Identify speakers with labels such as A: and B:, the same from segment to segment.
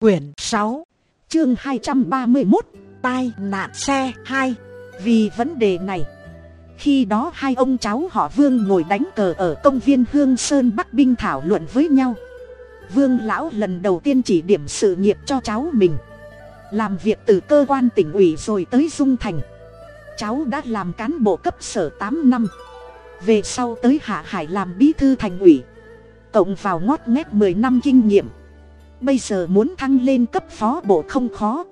A: quyển sáu, chương hai trăm ba mươi một tai nạn xe hai. Vì vấn đề này, khi đó hai ông cháu họ vương ngồi đánh cờ ở công viên hương sơn bắc binh thảo luận với nhau. Vương lão lần đầu tiên chỉ điểm sự nghiệp cho cháu mình, làm việc từ cơ quan tỉnh ủy rồi tới dung thành. Cháu đã làm cán bộ cấp sở tám năm. Về sau tới hạ hải làm bí thư thành ủy, cộng vào ngót nghét mười năm kinh nghiệm bây giờ muốn thăng lên cấp phó bộ không khó.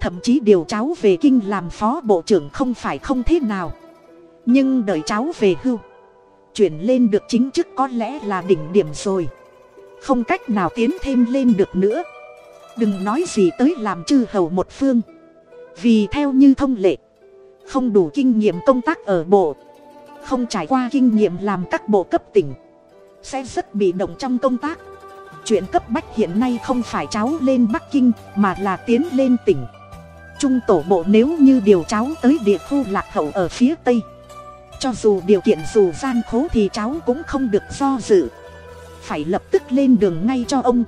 A: Thậm chí điều cháu về kinh làm phó bộ trưởng không phải không thế nào. Nhưng đợi cháu về hưu, chuyển lên được chính chức có lẽ là đỉnh điểm rồi. Không cách nào tiến thêm lên được nữa. Đừng nói gì tới làm chư hầu một phương. Vì theo như thông lệ, không đủ kinh nghiệm công tác ở bộ. Không trải qua kinh nghiệm làm các bộ cấp tỉnh, sẽ rất bị động trong công tác chuyện cấp bách hiện nay không phải cháu lên bắc kinh, mà là tiến lên tỉnh. Trung tổ bộ nếu như điều cháu tới địa khu lạc hậu ở phía tây. Cho dù điều kiện dù gian khố thì cháu cũng không được do dự. Phải lập tức lên đường ngay cho ông.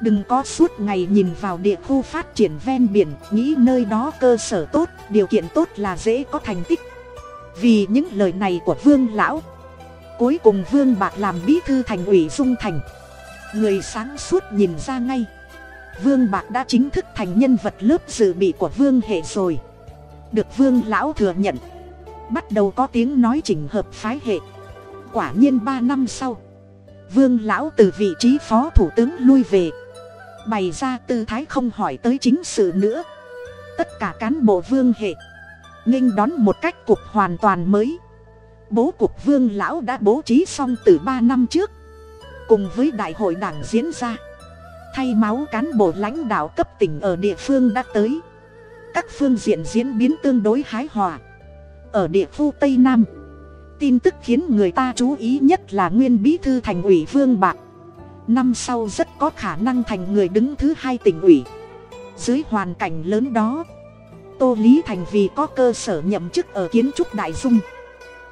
A: Đừng có suốt ngày nhìn vào địa khu phát triển ven biển, nghĩ nơi đó cơ sở tốt, điều kiện tốt là dễ có thành tích. Vì những lời này của vương lão. Cuối cùng vương bạc làm bí thư thành ủy dung thành người sáng suốt nhìn ra ngay. Vương bạc đã chính thức thành nhân vật lớp dự bị của vương hệ rồi. Được vương lão thừa nhận. Bắt đầu có tiếng nói chỉnh hợp phái hệ. Quả nhiên ba năm sau, vương lão từ vị trí phó thủ tướng lui về. Bày ra tư thái không hỏi tới chính sự nữa. Tất cả cán bộ vương hệ, nghênh đón một cách cục hoàn toàn mới. Bố cục vương lão đã bố trí xong từ ba năm trước cùng với đại hội đảng diễn ra. Thay máu cán bộ lãnh đạo cấp tỉnh ở địa phương đã tới. Các phương diện diễn biến tương đối hái hòa. Ở địa khu tây nam, tin tức khiến người ta chú ý nhất là nguyên bí thư thành ủy vương bạc. Năm sau rất có khả năng thành người đứng thứ hai tỉnh ủy. Dưới hoàn cảnh lớn đó, tô lý thành vì có cơ sở nhậm chức ở kiến trúc đại dung.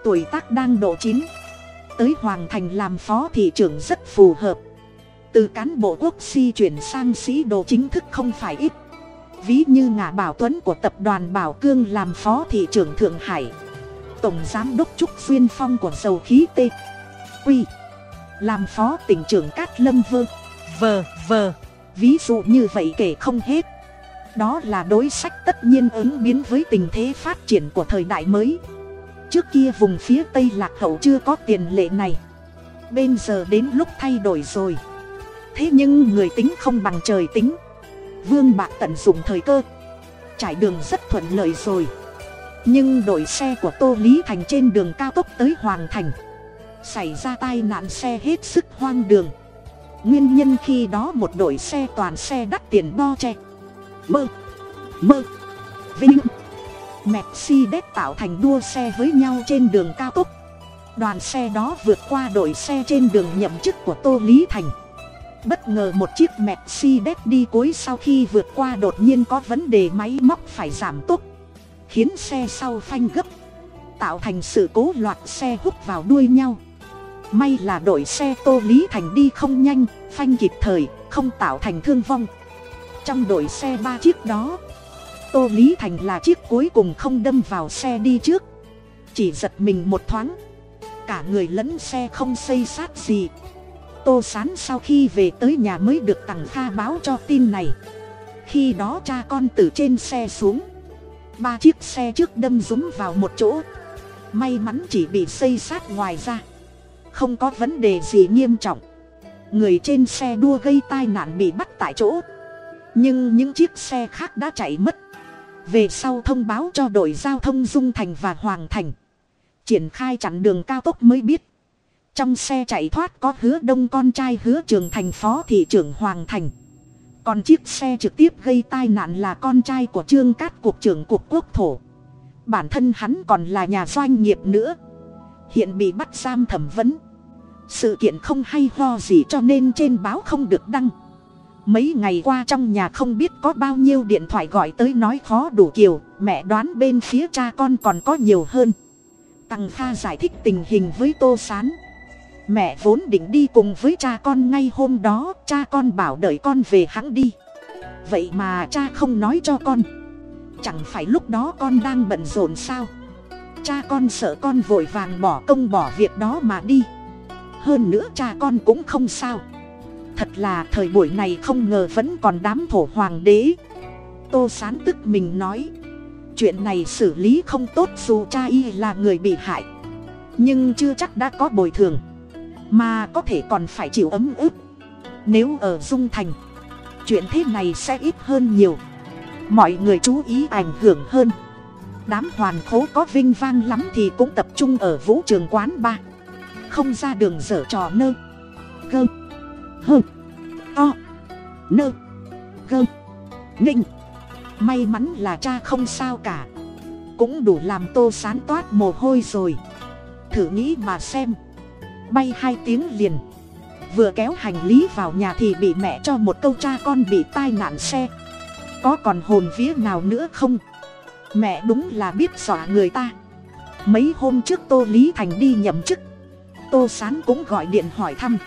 A: Tuổi tác đang độ chín tới hoàng thành làm phó thị trưởng rất phù hợp. Từ cán bộ quốc si chuyển sang sĩ đồ chính thức không phải ít. Ví như ngã bảo tuấn của tập đoàn bảo cương làm phó thị trưởng thượng hải. Tổng giám đốc trúc xuyên phong của dầu khí t quy. Làm phó tỉnh trưởng cát lâm vơ. Vờ vờ ví dụ như vậy kể không hết. Đó là đối sách tất nhiên ứng biến với tình thế phát triển của thời đại mới trước kia vùng phía tây lạc hậu chưa có tiền lệ này. Bên giờ đến lúc thay đổi rồi. Thế nhưng người tính không bằng trời tính. Vương bạc tận dụng thời cơ. Trải đường rất thuận lợi rồi. Nhưng đội xe của tô lý thành trên đường cao tốc tới hoàng thành. Xảy ra tai nạn xe hết sức hoang đường. Nguyên nhân khi đó một đội xe toàn xe đắt tiền bo che. Mơ. Mơ. Vinh mercedes tạo thành đua xe với nhau trên đường cao tốc. Đoàn xe đó vượt qua đội xe trên đường nhậm chức của tô lý thành. Bất ngờ một chiếc mercedes đi cuối sau khi vượt qua đột nhiên có vấn đề máy móc phải giảm tốc, khiến xe sau phanh gấp, tạo thành sự cố loạt xe hút vào đuôi nhau. May là đội xe tô lý thành đi không nhanh, phanh kịp thời, không tạo thành thương vong. Trong đội xe ba chiếc đó tô lý thành là chiếc cuối cùng không đâm vào xe đi trước. Chỉ giật mình một thoáng. Cả người lẫn xe không xây sát gì. Tô sán sau khi về tới nhà mới được tặng kha báo cho tin này. Khi đó cha con từ trên xe xuống. Ba chiếc xe trước đâm rúm vào một chỗ. May mắn chỉ bị xây sát ngoài ra. Không có vấn đề gì nghiêm trọng. Người trên xe đua gây tai nạn bị bắt tại chỗ. Nhưng những chiếc xe khác đã chạy mất về sau thông báo cho đội giao thông dung thành và hoàng thành. Triển khai chặn đường cao tốc mới biết. Trong xe chạy thoát có hứa đông con trai hứa trường thành phó thị trưởng hoàng thành. Còn chiếc xe trực tiếp gây tai nạn là con trai của trương cát cục trưởng cục quốc thổ. Bản thân hắn còn là nhà doanh nghiệp nữa. Hiện bị bắt giam thẩm vấn. Sự kiện không hay ho gì cho nên trên báo không được đăng mấy ngày qua trong nhà không biết có bao nhiêu điện thoại gọi tới nói khó đủ kiều mẹ đoán bên phía cha con còn có nhiều hơn. Tằng kha giải thích tình hình với tô s á n mẹ vốn định đi cùng với cha con ngay hôm đó, cha con bảo đợi con về hãng đi. Vậy mà cha không nói cho con. Chẳng phải lúc đó con đang bận rộn sao? Cha con sợ con vội vàng bỏ công bỏ việc đó mà đi. Hơn nữa cha con cũng không sao thật là thời buổi này không ngờ vẫn còn đám thổ hoàng đế. Tô sán tức mình nói, chuyện này xử lý không tốt dù cha y là người bị hại, nhưng chưa chắc đã có bồi thường, mà có thể còn phải chịu ấm ức. Nếu ở dung thành, chuyện thế này sẽ ít hơn nhiều. Mọi người chú ý ảnh hưởng hơn. Đám hoàn khố có vinh vang lắm thì cũng tập trung ở vũ trường quán ba, không ra đường dở trò nơ. Gơ hơ. To nơ. Gơ. Nghinh. May mắn là cha không sao cả. Cũng đủ làm tô sán toát mồ hôi rồi. Thử nghĩ mà xem. Bay hai tiếng liền. Vừa kéo hành lý vào nhà thì bị mẹ cho một câu cha con bị tai nạn xe. Có còn hồn vía nào nữa không? Mẹ đúng là biết dọa người ta. Mấy hôm trước tô lý thành đi nhậm chức. Tô sán cũng gọi điện hỏi thăm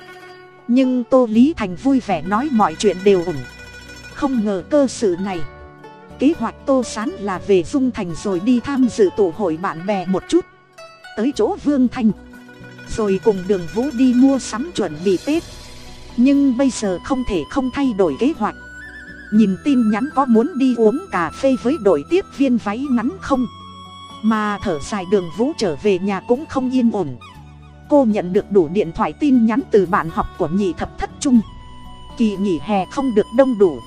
A: nhưng tô lý thành vui vẻ nói mọi chuyện đều ổn. Không ngờ cơ sự này. Kế hoạch tô sán là về dung thành rồi đi tham dự tụ hội bạn bè một chút. Tới chỗ vương thanh rồi cùng đường vũ đi mua sắm chuẩn bị tết. Nhưng bây giờ không thể không thay đổi kế hoạch. Nhìn tin nhắn có muốn đi uống cà phê với đội tiếp viên váy ngắn không? Mà thở dài đường vũ trở về nhà cũng không yên ổn cô nhận được đủ điện thoại tin nhắn từ bạn học của nhị thập thất trung. Kỳ nghỉ hè không được đông đủ.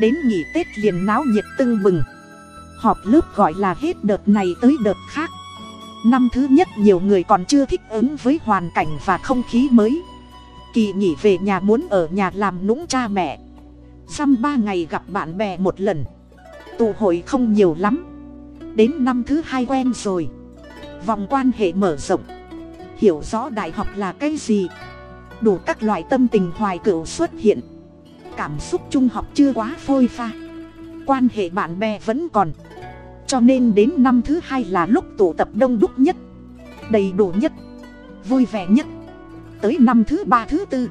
A: Đến nghỉ tết liền náo nhiệt tưng bừng. Họp lớp gọi là hết đợt này tới đợt khác. Năm thứ nhất nhiều người còn chưa thích ứng với hoàn cảnh và không khí mới. Kỳ nghỉ về nhà muốn ở nhà làm nũng cha mẹ. Xăm ba ngày gặp bạn bè một lần. Tụ hội không nhiều lắm. Đến năm thứ hai quen rồi. Vòng quan hệ mở rộng hiểu rõ đại học là cái gì. Đủ các loại tâm tình hoài cựu xuất hiện. Cảm xúc trung học chưa quá phôi pha. Quan hệ bạn bè vẫn còn. Cho nên đến năm thứ hai là lúc tụ tập đông đúc nhất. Đầy đủ nhất. Vui vẻ nhất. Tới năm thứ ba, thứ tư.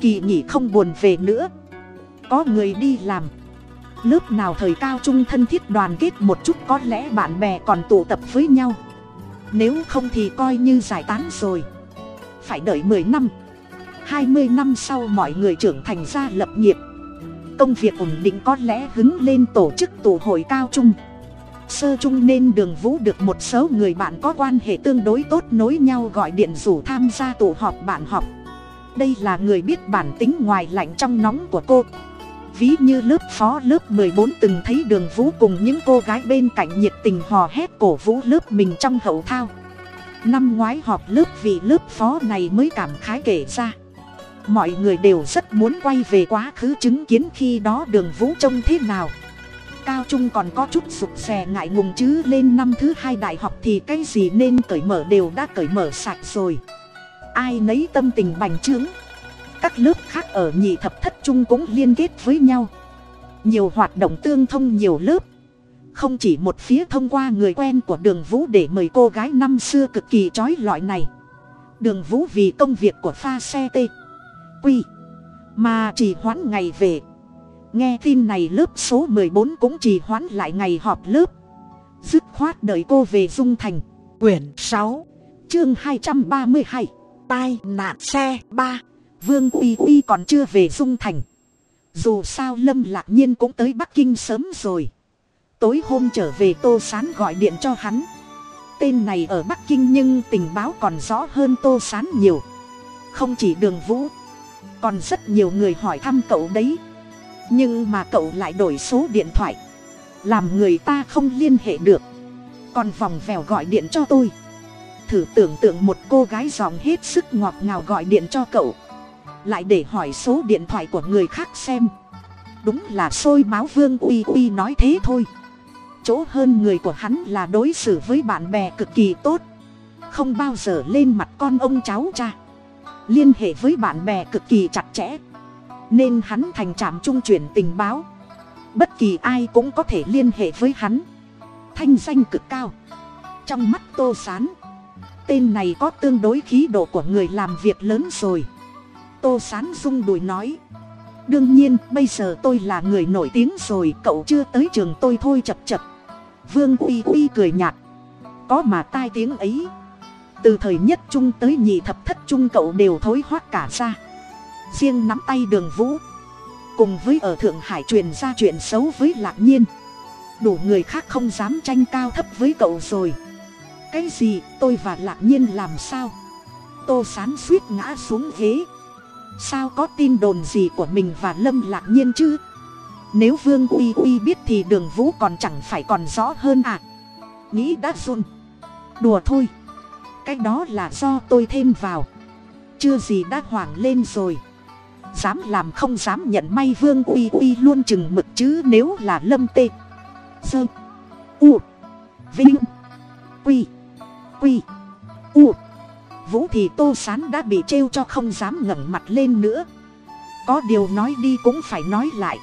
A: Kỳ nghỉ không buồn về nữa. Có người đi làm. Lớp nào thời cao trung thân thiết đoàn kết một chút có lẽ bạn bè còn tụ tập với nhau nếu không thì coi như giải tán rồi. Phải đợi mười năm. Hai mươi năm sau mọi người trưởng thành ra lập nghiệp. Công việc ổn định có lẽ hứng lên tổ chức tổ hội cao trung. Sơ trung nên đường vũ được một số người bạn có quan hệ tương đối tốt nối nhau gọi điện rủ tham gia tụ họp bạn học. Đây là người biết bản tính ngoài lạnh trong nóng của cô ví như lớp phó lớp mười bốn từng thấy đường vũ cùng những cô gái bên cạnh nhiệt tình hò hét cổ vũ lớp mình trong hậu thao. Năm ngoái họp lớp vì lớp phó này mới cảm khái kể ra. Mọi người đều rất muốn quay về quá khứ chứng kiến khi đó đường vũ trông thế nào. Cao trung còn có chút rụt rè ngại ngùng chứ lên năm thứ hai đại học thì cái gì nên cởi mở đều đã cởi mở sạch rồi. Ai nấy tâm tình bành trướng các lớp khác ở nhị thập thất trung cũng liên kết với nhau. Nhiều hoạt động tương thông nhiều lớp. Không chỉ một phía thông qua người quen của đường vũ để mời cô gái năm xưa cực kỳ trói lọi này. Đường vũ vì công việc của pha xe t quy, mà chỉ hoãn ngày về. Nghe tin này lớp số mười bốn cũng chỉ hoãn lại ngày họp lớp. Dứt khoát đợi cô về dung thành. Quyển sáu, chương hai trăm ba mươi hai. Tai nạn xe ba vương uy uy còn chưa về dung thành. Dù sao lâm lạc nhiên cũng tới bắc kinh sớm rồi. Tối hôm trở về tô sán gọi điện cho hắn. Tên này ở bắc kinh nhưng tình báo còn rõ hơn tô sán nhiều. Không chỉ đường vũ, còn rất nhiều người hỏi thăm cậu đấy. Nhưng mà cậu lại đổi số điện thoại. Làm người ta không liên hệ được. Còn vòng vèo gọi điện cho tôi. Thử tưởng tượng một cô gái giọng hết sức ngọt ngào gọi điện cho cậu lại để hỏi số điện thoại của người khác xem. Đúng là sôi máu vương uy uy nói thế thôi. Chỗ hơn người của hắn là đối xử với bạn bè cực kỳ tốt. Không bao giờ lên mặt con ông cháu cha. Liên hệ với bạn bè cực kỳ chặt chẽ. Nên hắn thành trạm trung chuyển tình báo. Bất kỳ ai cũng có thể liên hệ với hắn. Thanh danh cực cao. Trong mắt tô s á n tên này có tương đối khí độ của người làm việc lớn rồi tô s á n rung đùi nói. Đương nhiên, bây giờ tôi là người nổi tiếng rồi, cậu chưa tới trường tôi thôi chập chập vương uy uy cười nhạt. Có mà tai tiếng ấy. Từ thời nhất trung tới nhị thập thất trung cậu đều thối hoác cả ra. Riêng nắm tay đường vũ. Cùng với ở thượng hải truyền ra chuyện xấu với lạc nhiên. Đủ người khác không dám tranh cao thấp với cậu rồi. Cái gì, tôi và lạc nhiên làm sao? Tô sán suýt ngã xuống ghế sao có tin đồn gì của mình và lâm lạc nhiên chứ? Nếu vương uy uy biết thì đường vũ còn chẳng phải còn rõ hơn à? Nghĩ đã run. Đùa thôi. Cái đó là do tôi thêm vào. Chưa gì đã hoảng lên rồi. Dám làm không dám nhận may vương uy uy luôn chừng mực chứ nếu là lâm tê. Sơ. U. Vinh. Quy. Quy. U vũ thì tô sán đã bị trêu cho không dám ngẩng mặt lên nữa. Có điều nói đi cũng phải nói lại.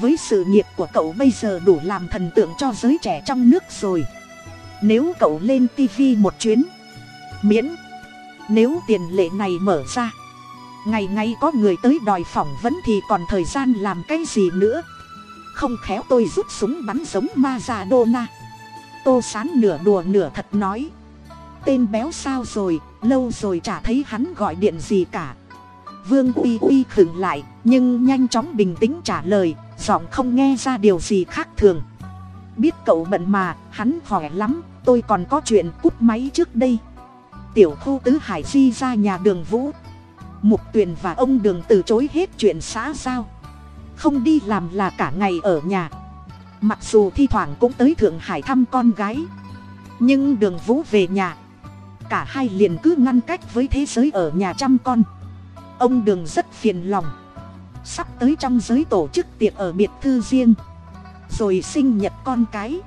A: Với sự nghiệp của cậu bây giờ đủ làm thần tượng cho giới trẻ trong nước rồi. Nếu cậu lên tv một chuyến, miễn, nếu tiền lệ này mở ra, ngày ngày có người tới đòi phỏng vấn thì còn thời gian làm cái gì nữa? Không khéo tôi rút súng bắn giống ma già đô na tô sán nửa đùa nửa thật nói tên béo sao rồi, lâu rồi chả thấy hắn gọi điện gì cả. Vương uy uy khựng lại, nhưng nhanh chóng bình tĩnh trả lời, giọng không nghe ra điều gì khác thường. Biết cậu bận mà, hắn khỏe lắm, tôi còn có chuyện cút máy trước đây. Tiểu khu tứ hải di ra nhà đường vũ. Mục tuyền và ông đường từ chối hết chuyện xã giao. Không đi làm là cả ngày ở nhà. Mặc dù thi thoảng cũng tới thượng hải thăm con gái. Nhưng đường vũ về nhà cả hai liền cứ ngăn cách với thế giới ở nhà trăm con. Ông đường rất phiền lòng. Sắp tới trong giới tổ chức tiệc ở biệt thư riêng. Rồi sinh nhật con cái.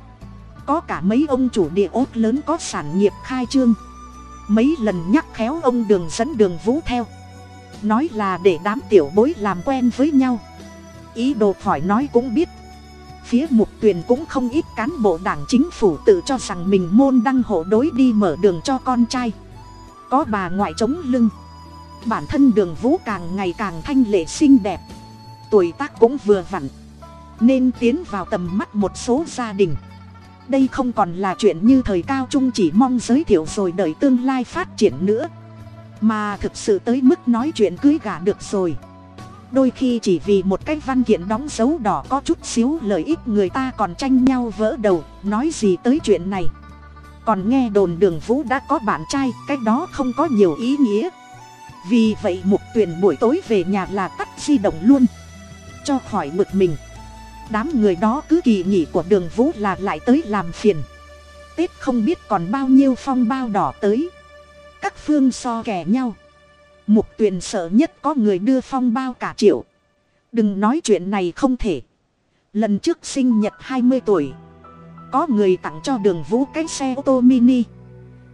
A: Có cả mấy ông chủ địa ốt lớn có sản nghiệp khai trương. Mấy lần nhắc khéo ông đường dẫn đường vũ theo. Nói là để đám tiểu bối làm quen với nhau. Ý đồ khỏi nói cũng biết phía mục tuyền cũng không ít cán bộ đảng chính phủ tự cho rằng mình môn đăng hộ đối đi mở đường cho con trai. Có bà ngoại chống lưng. Bản thân đường vũ càng ngày càng thanh lệ xinh đẹp. Tuổi tác cũng vừa vặn. Nên tiến vào tầm mắt một số gia đình. Đây không còn là chuyện như thời cao trung chỉ mong giới thiệu rồi đợi tương lai phát triển nữa. Mà thực sự tới mức nói chuyện cưới gả được rồi đôi khi chỉ vì một cái văn kiện đóng dấu đỏ có chút xíu lợi ích người ta còn tranh nhau vỡ đầu, nói gì tới chuyện này. Còn nghe đồn đường vũ đã có bạn trai, cái đó không có nhiều ý nghĩa. Vì vậy mục tuyền buổi tối về nhà là tắt di động luôn, cho khỏi bực mình. Đám người đó cứ kỳ nghỉ của đường vũ là lại tới làm phiền. Tết không biết còn bao nhiêu phong bao đỏ tới. Các phương so kẻ nhau mục tuyền sợ nhất có người đưa phong bao cả triệu. Đừng nói chuyện này không thể. Lần trước sinh nhật hai mươi tuổi, có người tặng cho đường vũ cái xe ô tô mini.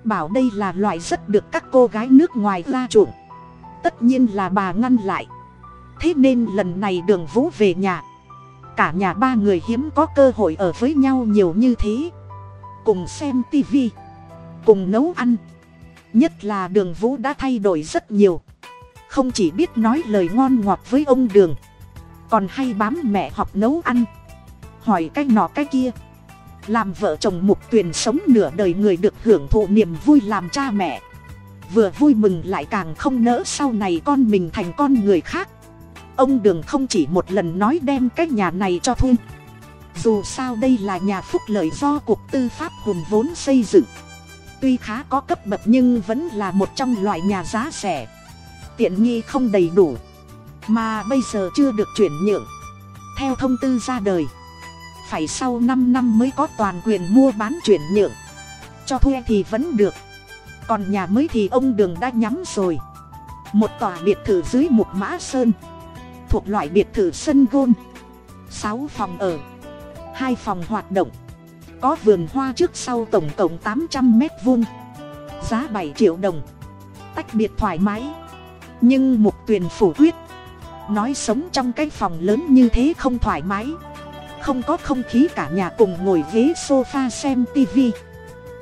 A: Bảo đây là loại rất được các cô gái nước ngoài ra chuộng. Tất nhiên là bà ngăn lại. Thế nên lần này đường vũ về nhà. Cả nhà ba người hiếm có cơ hội ở với nhau nhiều như thế. Cùng xem tivi, cùng nấu ăn. Nhất là đường vũ đã thay đổi rất nhiều không chỉ biết nói lời ngon ngọt với ông đường, còn hay bám mẹ học nấu ăn. Hỏi cái nọ cái kia, làm vợ chồng mục tuyền sống nửa đời người được hưởng thụ niềm vui làm cha mẹ. Vừa vui mừng lại càng không nỡ sau này con mình thành con người khác. Ông đường không chỉ một lần nói đem cái nhà này cho thun dù sao đây là nhà phúc lợi do cục tư pháp hùn vốn xây dựng. Tuy khá có cấp bậc nhưng vẫn là một trong loại nhà giá rẻ tiện nghi không đầy đủ, mà bây giờ chưa được chuyển nhượng. Theo thông tư ra đời, phải sau năm năm mới có toàn quyền mua bán chuyển nhượng. Cho thuê thì vẫn được, còn nhà mới thì ông đường đã nhắm rồi. Một tòa biệt thự dưới một mã sơn, thuộc loại biệt thự sân gôn. Sáu phòng ở, hai phòng hoạt động. Có vườn hoa trước sau tổng cộng tám trăm mét vuông. Giá bảy triệu đồng. Tách biệt thoải mái nhưng mục tuyền phủ quyết nói sống trong cái phòng lớn như thế không thoải mái. Không có không khí cả nhà cùng ngồi ghế sofa xem tivi.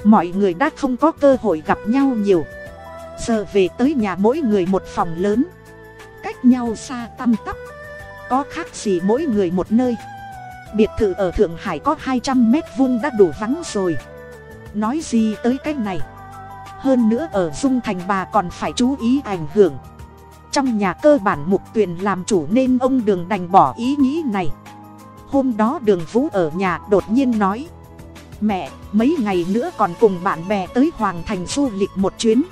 A: Mọi người đã không có cơ hội gặp nhau nhiều. Giờ về tới nhà mỗi người một phòng lớn. Cách nhau xa tăm tắp. Có khác gì mỗi người một nơi. Biệt thự ở thượng hải có hai trăm mét vuông đã đủ vắng rồi. Nói gì tới cái này? Hơn nữa ở dung thành bà còn phải chú ý ảnh hưởng trong nhà cơ bản mục tuyền làm chủ nên ông đường đành bỏ ý nghĩ này. Hôm đó đường vũ ở nhà đột nhiên nói, mẹ, mấy ngày nữa còn cùng bạn bè tới hoàng thành du lịch một chuyến.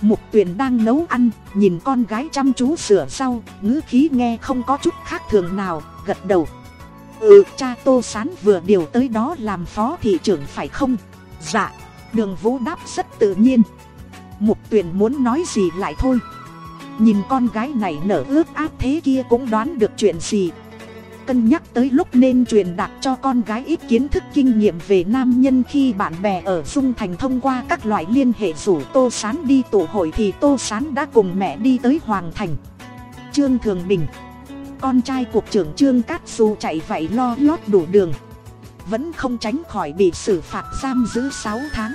A: Mục tuyền đang nấu ăn, nhìn con gái chăm chú sửa sau, ngữ khí nghe không có chút khác thường nào, gật đầu. Ừ cha tô sán vừa điều tới đó làm phó thị trưởng phải không? Dạ. Đường vũ đáp rất tự nhiên. Mục tuyền muốn nói gì lại thôi nhìn con gái này nở ước áp thế kia cũng đoán được chuyện gì. Cân nhắc tới lúc nên truyền đạt cho con gái ít kiến thức kinh nghiệm về nam nhân khi bạn bè ở dung thành thông qua các loại liên hệ rủ tô sán đi tụ hội thì tô sán đã cùng mẹ đi tới hoàng thành. Trương thường bình, con trai cục trưởng trương cát dù chạy vậy lo lót đủ đường. Vẫn không tránh khỏi bị xử phạt giam giữ sáu tháng.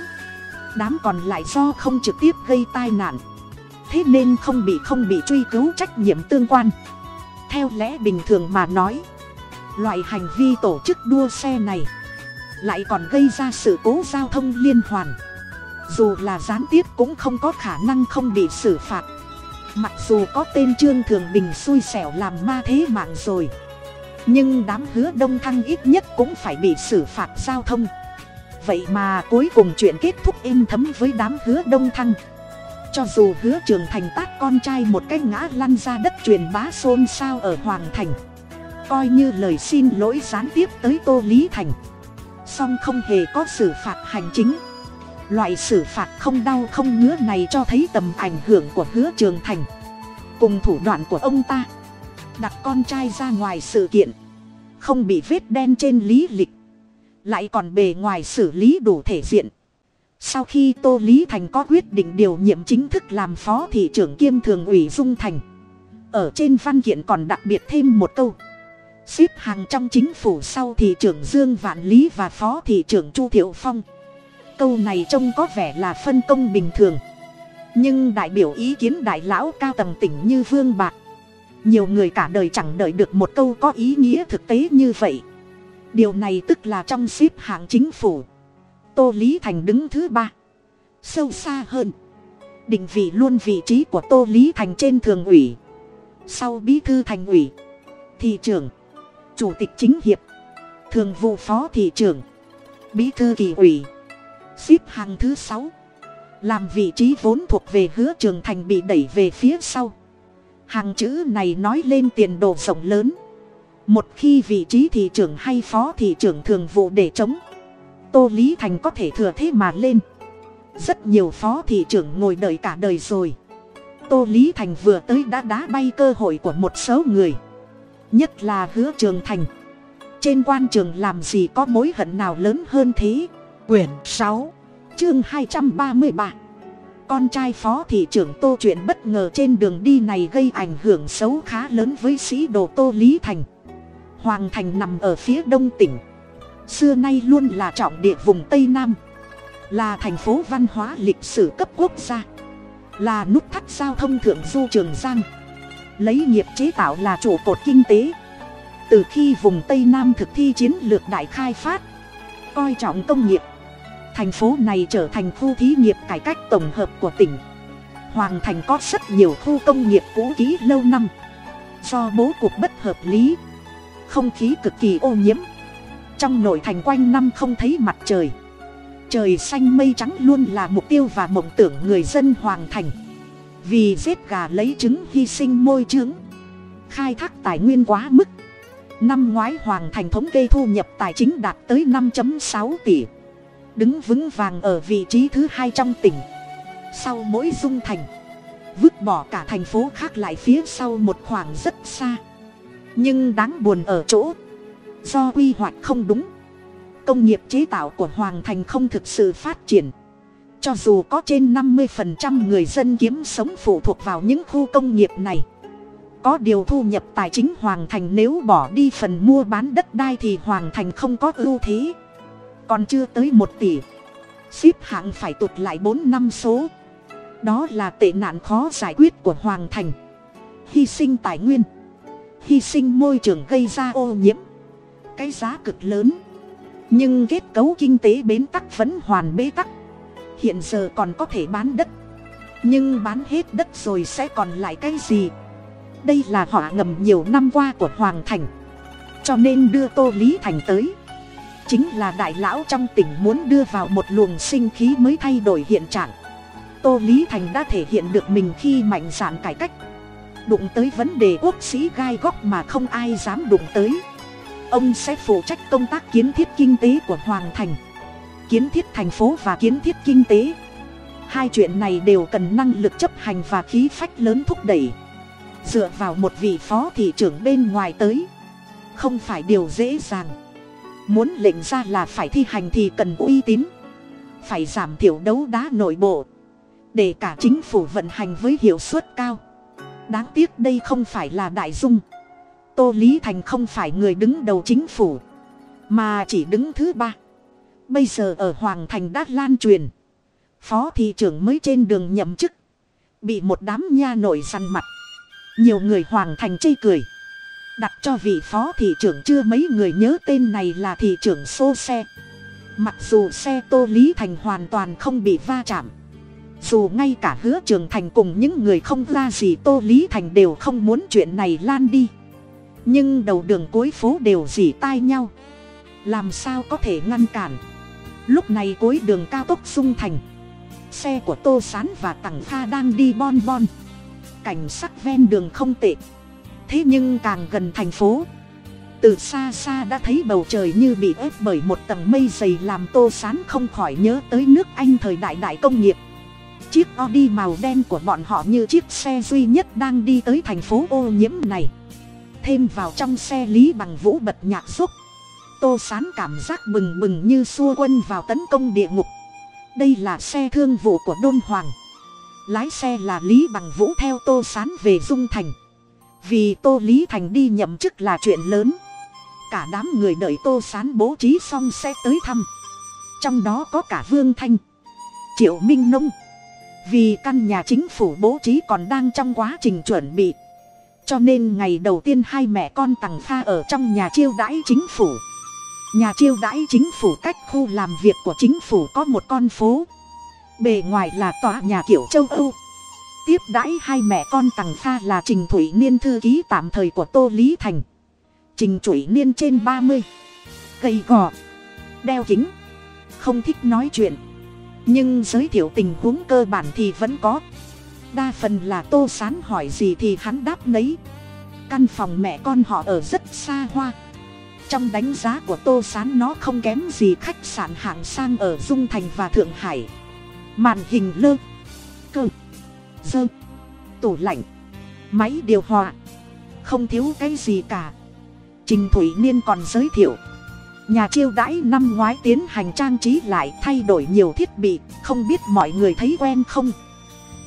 A: Đám còn lại do không trực tiếp gây tai nạn thế nên không bị không bị truy cứu trách nhiệm tương quan. Theo lẽ bình thường mà nói, loại hành vi tổ chức đua xe này lại còn gây ra sự cố giao thông liên hoàn. Dù là gián tiếp cũng không có khả năng không bị xử phạt. Mặc dù có tên trương thường bình xui xẻo làm ma thế mạng rồi, nhưng đám hứa đông thăng ít nhất cũng phải bị xử phạt giao thông. Vậy mà cuối cùng chuyện kết thúc êm thấm với đám hứa đông thăng cho dù hứa trường thành tát con trai một cái ngã lăn ra đất truyền bá xôn xao ở hoàng thành. Coi như lời xin lỗi gián tiếp tới tô lý thành. Song không hề có xử phạt hành chính. Loại xử phạt không đau không ngứa này cho thấy tầm ảnh hưởng của hứa trường thành. Cùng thủ đoạn của ông ta. Đặt con trai ra ngoài sự kiện. Không bị vết đen trên lý lịch. Lại còn bề ngoài xử lý đủ thể diện sau khi tô lý thành có quyết định điều nhiệm chính thức làm phó thị trưởng kiêm thường ủy dung thành, ở trên văn kiện còn đặc biệt thêm một câu. Xếp hàng trong chính phủ sau thị trưởng dương vạn lý và phó thị trưởng chu thiệu phong. Câu này trông có vẻ là phân công bình thường. Nhưng đại biểu ý kiến đại lão cao tầng tỉnh như vương bạc. Nhiều người cả đời chẳng đợi được một câu có ý nghĩa thực tế như vậy. Điều này tức là trong xếp hạng chính phủ tô lý thành đứng thứ ba. Sâu xa hơn. Định vị luôn vị trí của tô lý thành trên thường ủy. Sau bí thư thành ủy, thị trưởng, chủ tịch chính hiệp, thường vụ phó thị trưởng, bí thư kỳ ủy, xếp hàng thứ sáu. Làm vị trí vốn thuộc về hứa trường thành bị đẩy về phía sau. Hàng chữ này nói lên tiền đồ rộng lớn. Một khi vị trí thị trưởng hay phó thị trưởng thường vụ để chống tô lý thành có thể thừa thế mà lên. Rất nhiều phó thị trưởng ngồi đợi cả đời rồi. Tô lý thành vừa tới đã đá bay cơ hội của một số người. Nhất là hứa trường thành. Trên quan trường làm gì có mối hận nào lớn hơn thế? Quyển sáu, chương hai trăm ba mươi ba. Con trai phó thị trưởng tô chuyện bất ngờ trên đường đi này gây ảnh hưởng xấu khá lớn với sĩ đồ tô lý thành. Hoàng thành nằm ở phía đông tỉnh xưa nay luôn là trọng địa vùng tây nam. Là thành phố văn hóa lịch sử cấp quốc gia. Là nút thắt giao thông thượng du trường giang. Lấy nghiệp chế tạo là trụ cột kinh tế. Từ khi vùng tây nam thực thi chiến lược đại khai phát, coi trọng công nghiệp. Thành phố này trở thành khu thí nghiệp cải cách tổng hợp của tỉnh. Hoàng thành có rất nhiều khu công nghiệp cũ kỹ lâu năm. Do bố cục bất hợp lý, không khí cực kỳ ô nhiễm trong nội thành quanh năm không thấy mặt trời. Trời xanh mây trắng luôn là mục tiêu và mộng tưởng người dân hoàng thành. Vì giết gà lấy trứng hy sinh môi trường khai thác tài nguyên quá mức. Năm ngoái hoàng thành thống kê thu nhập tài chính đạt tới năm sáu tỷ. Đứng vững vàng ở vị trí thứ hai trong tỉnh. Sau mỗi dung thành, vứt bỏ cả thành phố khác lại phía sau một khoảng rất xa. Nhưng đáng buồn ở chỗ do quy hoạch không đúng, công nghiệp chế tạo của hoàng thành không thực sự phát triển. Cho dù có trên năm mươi người dân kiếm sống phụ thuộc vào những khu công nghiệp này, có điều thu nhập tài chính hoàng thành nếu bỏ đi phần mua bán đất đai thì hoàng thành không có ưu thế. Còn chưa tới một tỷ, ship hạng phải tụt lại bốn năm số. Đó là tệ nạn khó giải quyết của hoàng thành. Hy sinh tài nguyên, hy sinh môi trường gây ra ô nhiễm cái giá cực lớn. Nhưng kết cấu kinh tế bến tắc vẫn hoàn bế tắc. Hiện giờ còn có thể bán đất. Nhưng bán hết đất rồi sẽ còn lại cái gì? Đây là họa ngầm nhiều năm qua của hoàng thành. Cho nên đưa tô lý thành tới. Chính là đại lão trong tỉnh muốn đưa vào một luồng sinh khí mới thay đổi hiện trạng. Tô lý thành đã thể hiện được mình khi mạnh dạn cải cách. Đụng tới vấn đề quốc sĩ gai góc mà không ai dám đụng tới ông sẽ phụ trách công tác kiến thiết kinh tế của hoàng thành. Kiến thiết thành phố và kiến thiết kinh tế. Hai chuyện này đều cần năng lực chấp hành và khí phách lớn thúc đẩy. Dựa vào một vị phó thị trưởng bên ngoài tới. Không phải điều dễ dàng. Muốn lệnh ra là phải thi hành thì cần uy tín. Phải giảm thiểu đấu đá nội bộ. Để cả chính phủ vận hành với hiệu suất cao. Đáng tiếc đây không phải là đại dung tô lý thành không phải người đứng đầu chính phủ, mà chỉ đứng thứ ba. Bây giờ ở hoàng thành đã lan truyền, phó thị trưởng mới trên đường nhậm chức, bị một đám nha nội săn mặt. Nhiều người hoàng thành chê cười, đặt cho vị phó thị trưởng chưa mấy người nhớ tên này là thị trưởng xô xe. Mặc dù xe tô lý thành hoàn toàn không bị va chạm, dù ngay cả hứa trường thành cùng những người không ra gì tô lý thành đều không muốn chuyện này lan đi nhưng đầu đường cuối phố đều dỉ tai nhau. Làm sao có thể ngăn cản? Lúc này cuối đường cao tốc sung thành. Xe của tô s á n và tằng kha đang đi bon bon. Cảnh sắc ven đường không tệ. Thế nhưng càng gần thành phố, từ xa xa đã thấy bầu trời như bị ép bởi một tầng mây dày làm tô s á n không khỏi nhớ tới nước anh thời đại đại công nghiệp. Chiếc audi màu đen của bọn họ như chiếc xe duy nhất đang đi tới thành phố ô nhiễm này thêm vào trong xe lý bằng vũ bật nhạc xúc. Tô sán cảm giác bừng bừng như xua quân vào tấn công địa ngục. Đây là xe thương vụ của đôn hoàng. Lái xe là lý bằng vũ theo tô sán về dung thành. Vì tô lý thành đi nhậm chức là chuyện lớn. Cả đám người đợi tô sán bố trí xong sẽ tới thăm. Trong đó có cả vương thanh, triệu minh nông. Vì căn nhà chính phủ bố trí còn đang trong quá trình chuẩn bị cho nên ngày đầu tiên hai mẹ con tằng pha ở trong nhà chiêu đãi chính phủ. Nhà chiêu đãi chính phủ cách khu làm việc của chính phủ có một con phố. Bề ngoài là tòa nhà kiểu châu âu. Tiếp đãi hai mẹ con tằng pha là trình thủy niên thư ký tạm thời của tô lý thành. Trình thủy niên trên ba mươi. Gầy gò. Đeo kính. Không thích nói chuyện. Nhưng giới thiệu tình huống cơ bản thì vẫn có đa phần là tô sán hỏi gì thì hắn đáp nấy. Căn phòng mẹ con họ ở rất xa hoa. Trong đánh giá của tô s á n nó không kém gì khách sạn hạng sang ở dung thành và thượng hải. Màn hình lơ, cơ, dơ, tủ lạnh, máy điều hòa. Không thiếu cái gì cả. Trình thủy niên còn giới thiệu. Nhà chiêu đãi năm ngoái tiến hành trang trí lại thay đổi nhiều thiết bị, không biết mọi người thấy quen không?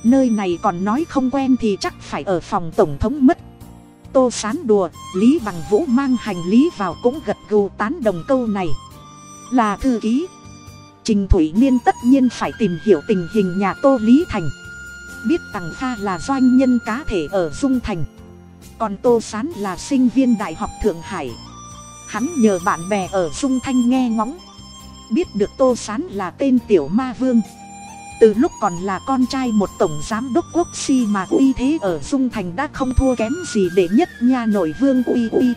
A: Nơi này còn nói không quen thì chắc phải ở phòng tổng thống mất. Tô sán đùa, lý bằng vũ mang hành lý vào cũng gật gù tán đồng câu này. Là thư ký. Trình thủy niên tất nhiên phải tìm hiểu tình hình nhà tô lý thành. Biết tằng kha là doanh nhân cá thể ở dung thành. Còn tô sán là sinh viên đại học thượng hải. Hắn nhờ bạn bè ở dung thanh nghe ngóng. Biết được tô sán là tên tiểu ma vương từ lúc còn là con trai một tổng giám đốc quốc si mà uy thế ở dung thành đã không thua kém gì để nhất nha nội vương uy uy.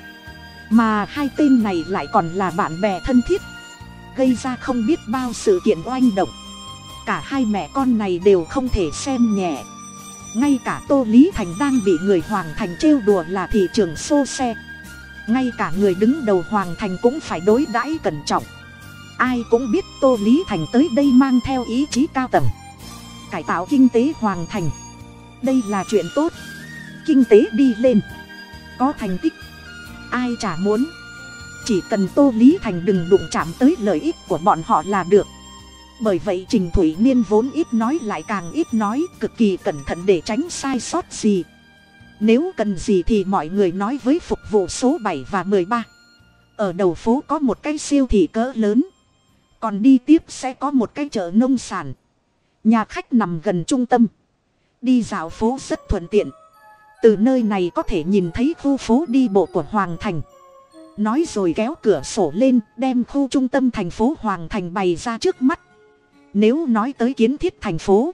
A: Mà hai tên này lại còn là bạn bè thân thiết, gây ra không biết bao sự kiện oanh động. Cả hai mẹ con này đều không thể xem nhẹ. Ngay cả tô lý thành đang bị người hoàng thành trêu đùa là thị trường xô xe. Ngay cả người đứng đầu hoàng thành cũng phải đối đãi cẩn trọng ai cũng biết tô lý thành tới đây mang theo ý chí cao tầng. Cải tạo kinh tế hoàng thành. Đây là chuyện tốt. Kinh tế đi lên. Có thành tích. Ai chả muốn. Chỉ cần tô lý thành đừng đụng chạm tới lợi ích của bọn họ là được. Bởi vậy trình thủy niên vốn ít nói lại càng ít nói, cực kỳ cẩn thận để tránh sai sót gì. Nếu cần gì thì mọi người nói với phục vụ số bảy và ba. Ở đầu phố có một cái siêu thị cỡ lớn còn đi tiếp sẽ có một cái chợ nông sản. Nhà khách nằm gần trung tâm. Đi dạo phố rất thuận tiện. Từ nơi này có thể nhìn thấy khu phố đi bộ của hoàng thành. Nói rồi kéo cửa sổ lên, đem khu trung tâm thành phố hoàng thành bày ra trước mắt. Nếu nói tới kiến thiết thành phố,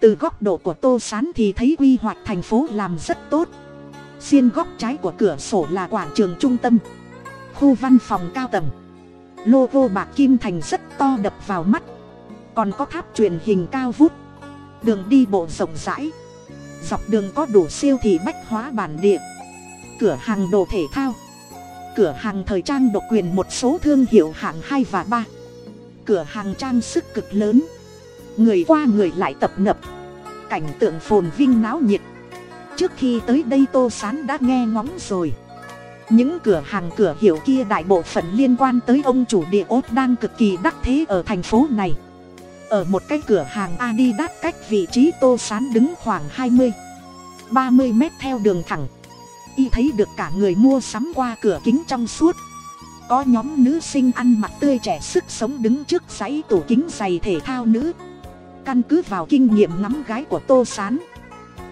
A: từ góc độ của tô sán thì thấy quy hoạch thành phố làm rất tốt. Xiên góc trái của cửa sổ là quảng trường trung tâm. Khu văn phòng cao tầng logo bạc kim thành rất to đập vào mắt. Còn có tháp truyền hình cao vút. Đường đi bộ rộng rãi. Dọc đường có đủ siêu thị bách hóa bản địa. Cửa hàng đồ thể thao. Cửa hàng thời trang độc quyền một số thương hiệu hạng hai và ba. Cửa hàng trang sức cực lớn. Người qua người lại tập nập. Cảnh tượng phồn vinh náo nhiệt. Trước khi tới đây tô sán đã nghe ngóng rồi những cửa hàng cửa hiệu kia đại bộ phận liên quan tới ông chủ địa ốt đang cực kỳ đắc thế ở thành phố này. Ở một cái cửa hàng adidas cách vị trí tô sán đứng khoảng hai mươi, ba mươi mét theo đường thẳng. Y thấy được cả người mua sắm qua cửa kính trong suốt. Có nhóm nữ sinh ăn mặc tươi trẻ sức sống đứng trước dãy tủ kính giày thể thao nữ. Căn cứ vào kinh nghiệm ngắm gái của tô s á n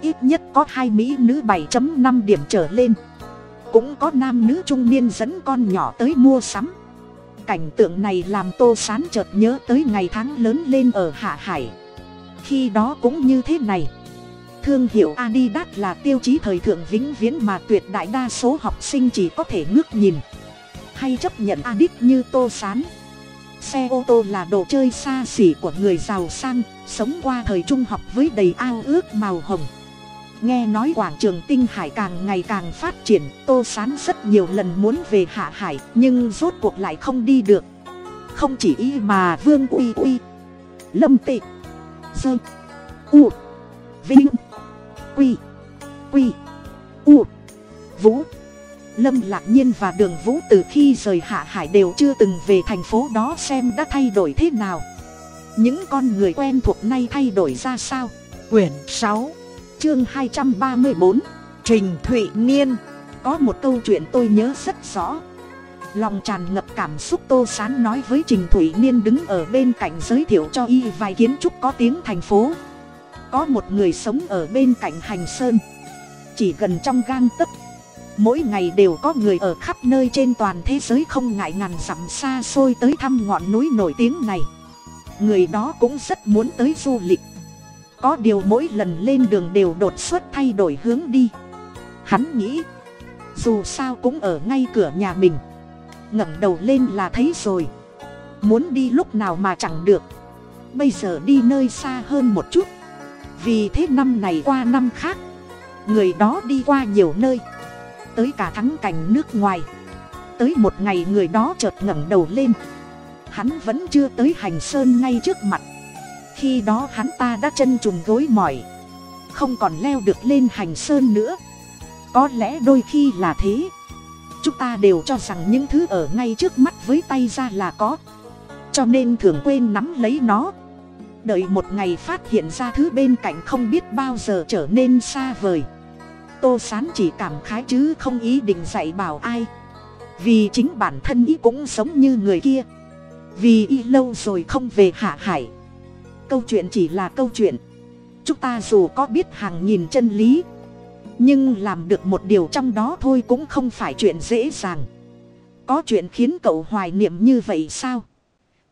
A: ít nhất có hai mỹ nữ 7 năm điểm trở lên cũng có nam nữ trung niên dẫn con nhỏ tới mua sắm. Cảnh tượng này làm tô s á n chợt nhớ tới ngày tháng lớn lên ở hạ hải. Khi đó cũng như thế này. Thương hiệu adidas là tiêu chí thời thượng vĩnh viễn mà tuyệt đại đa số học sinh chỉ có thể ngước nhìn. Hay chấp nhận adidas như tô s á n xe ô tô là đồ chơi xa xỉ của người giàu sang, sống qua thời trung học với đầy ao ước màu hồng nghe nói quảng trường tinh hải càng ngày càng phát triển, tô sán rất nhiều lần muốn về hạ hải, nhưng rốt cuộc lại không đi được. Không chỉ y mà vương uy uy, lâm tị dơ u, vinh, quy quy, u, vũ, lâm lạc nhiên và đường vũ từ khi rời hạ hải đều chưa từng về thành phố đó xem đã thay đổi thế nào. Những con người quen thuộc nay thay đổi ra sao? Quyển sáu chương hai trăm ba mươi bốn, trình thụy niên. Có một câu chuyện tôi nhớ rất rõ. Lòng tràn ngập cảm xúc tô sán nói với trình thụy niên đứng ở bên cạnh giới thiệu cho y vài kiến trúc có tiếng thành phố. Có một người sống ở bên cạnh hành sơn. Chỉ gần trong gang tấc. Mỗi ngày đều có người ở khắp nơi trên toàn thế giới không ngại ngàn dặm xa xôi tới thăm ngọn núi nổi tiếng này. Người đó cũng rất muốn tới du lịch có điều mỗi lần lên đường đều đột xuất thay đổi hướng đi. Hắn nghĩ, dù sao cũng ở ngay cửa nhà mình. ngẩng đầu lên là thấy rồi. Muốn đi lúc nào mà chẳng được. Bây giờ đi nơi xa hơn một chút. Vì thế năm này qua năm khác, người đó đi qua nhiều nơi. Tới cả thắng cảnh nước ngoài. Tới một ngày người đó chợt ngẩng đầu lên. Hắn vẫn chưa tới hành sơn ngay trước mặt khi đó hắn ta đã chân trùng gối mỏi. Không còn leo được lên hành sơn nữa. Có lẽ đôi khi là thế. Chúng ta đều cho rằng những thứ ở ngay trước mắt với tay ra là có. Cho nên thường quên nắm lấy nó. Đợi một ngày phát hiện ra thứ bên cạnh không biết bao giờ trở nên xa vời. Tô sán chỉ cảm khái chứ không ý định dạy bảo ai. Vì chính bản thân ý cũng sống như người kia. Vì y lâu rồi không về hạ hải câu chuyện chỉ là câu chuyện. Chúng ta dù có biết hàng nghìn chân lý, nhưng làm được một điều trong đó thôi cũng không phải chuyện dễ dàng. Có chuyện khiến cậu hoài niệm như vậy sao?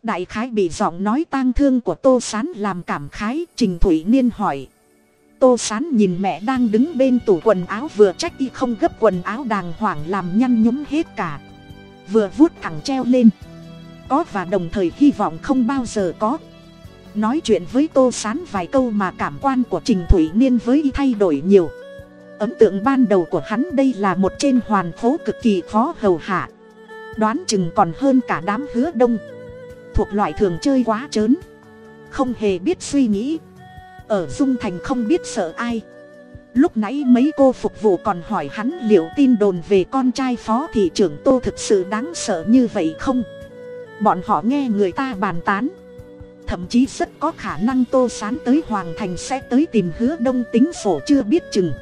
A: Đại khái bị giọng nói tang thương của tô s á n làm cảm khái, trình thủy niên hỏi. Tô sán nhìn mẹ đang đứng bên tủ quần áo vừa trách y không gấp quần áo đàng hoàng làm nhăn nhúm hết cả. Vừa vuốt thẳng treo lên. Có và đồng thời hy vọng không bao giờ có nói chuyện với tô sán vài câu mà cảm quan của trình thủy niên với y thay đổi nhiều. Ấn tượng ban đầu của hắn đây là một trên hoàn phố cực kỳ khó hầu hạ. Đoán chừng còn hơn cả đám hứa đông. Thuộc loại thường chơi quá trớn. Không hề biết suy nghĩ. Ở dung thành không biết sợ ai. Lúc nãy mấy cô phục vụ còn hỏi hắn liệu tin đồn về con trai phó thị trưởng tô thực sự đáng sợ như vậy không? Bọn họ nghe người ta bàn tán thậm chí rất có khả năng tô sán tới hoàng thành sẽ tới tìm hứa đông tính phổ chưa biết chừng.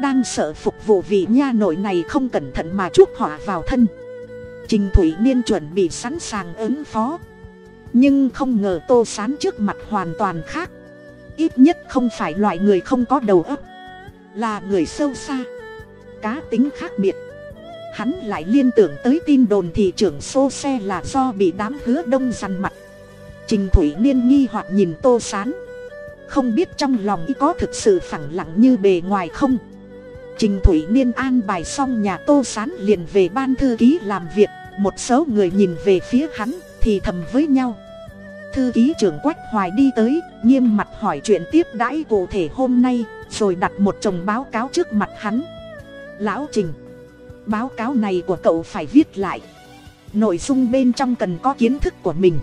A: Đang sợ phục vụ vị nha nội này không cẩn thận mà chuốc họa vào thân. Trình thủy niên chuẩn bị sẵn sàng ứng phó. Nhưng không ngờ tô sán trước mặt hoàn toàn khác. Ít nhất không phải loại người không có đầu óc, là người sâu xa. Cá tính khác biệt. Hắn lại liên tưởng tới tin đồn thị trưởng xô xe là do bị đám hứa đông dằn mặt trình thủy niên nghi hoặc nhìn tô sán. Không biết trong lòng y có thực sự phẳng lặng như bề ngoài không? Trình thủy niên an bài xong nhà tô sán liền về ban thư ký làm việc. Một số người nhìn về phía hắn thì thầm với nhau. Thư ký trưởng quách hoài đi tới, nghiêm mặt hỏi chuyện tiếp đãi cụ thể hôm nay, rồi đặt một chồng báo cáo trước mặt hắn. Lão trình, báo cáo này của cậu phải viết lại. Nội dung bên trong cần có kiến thức của mình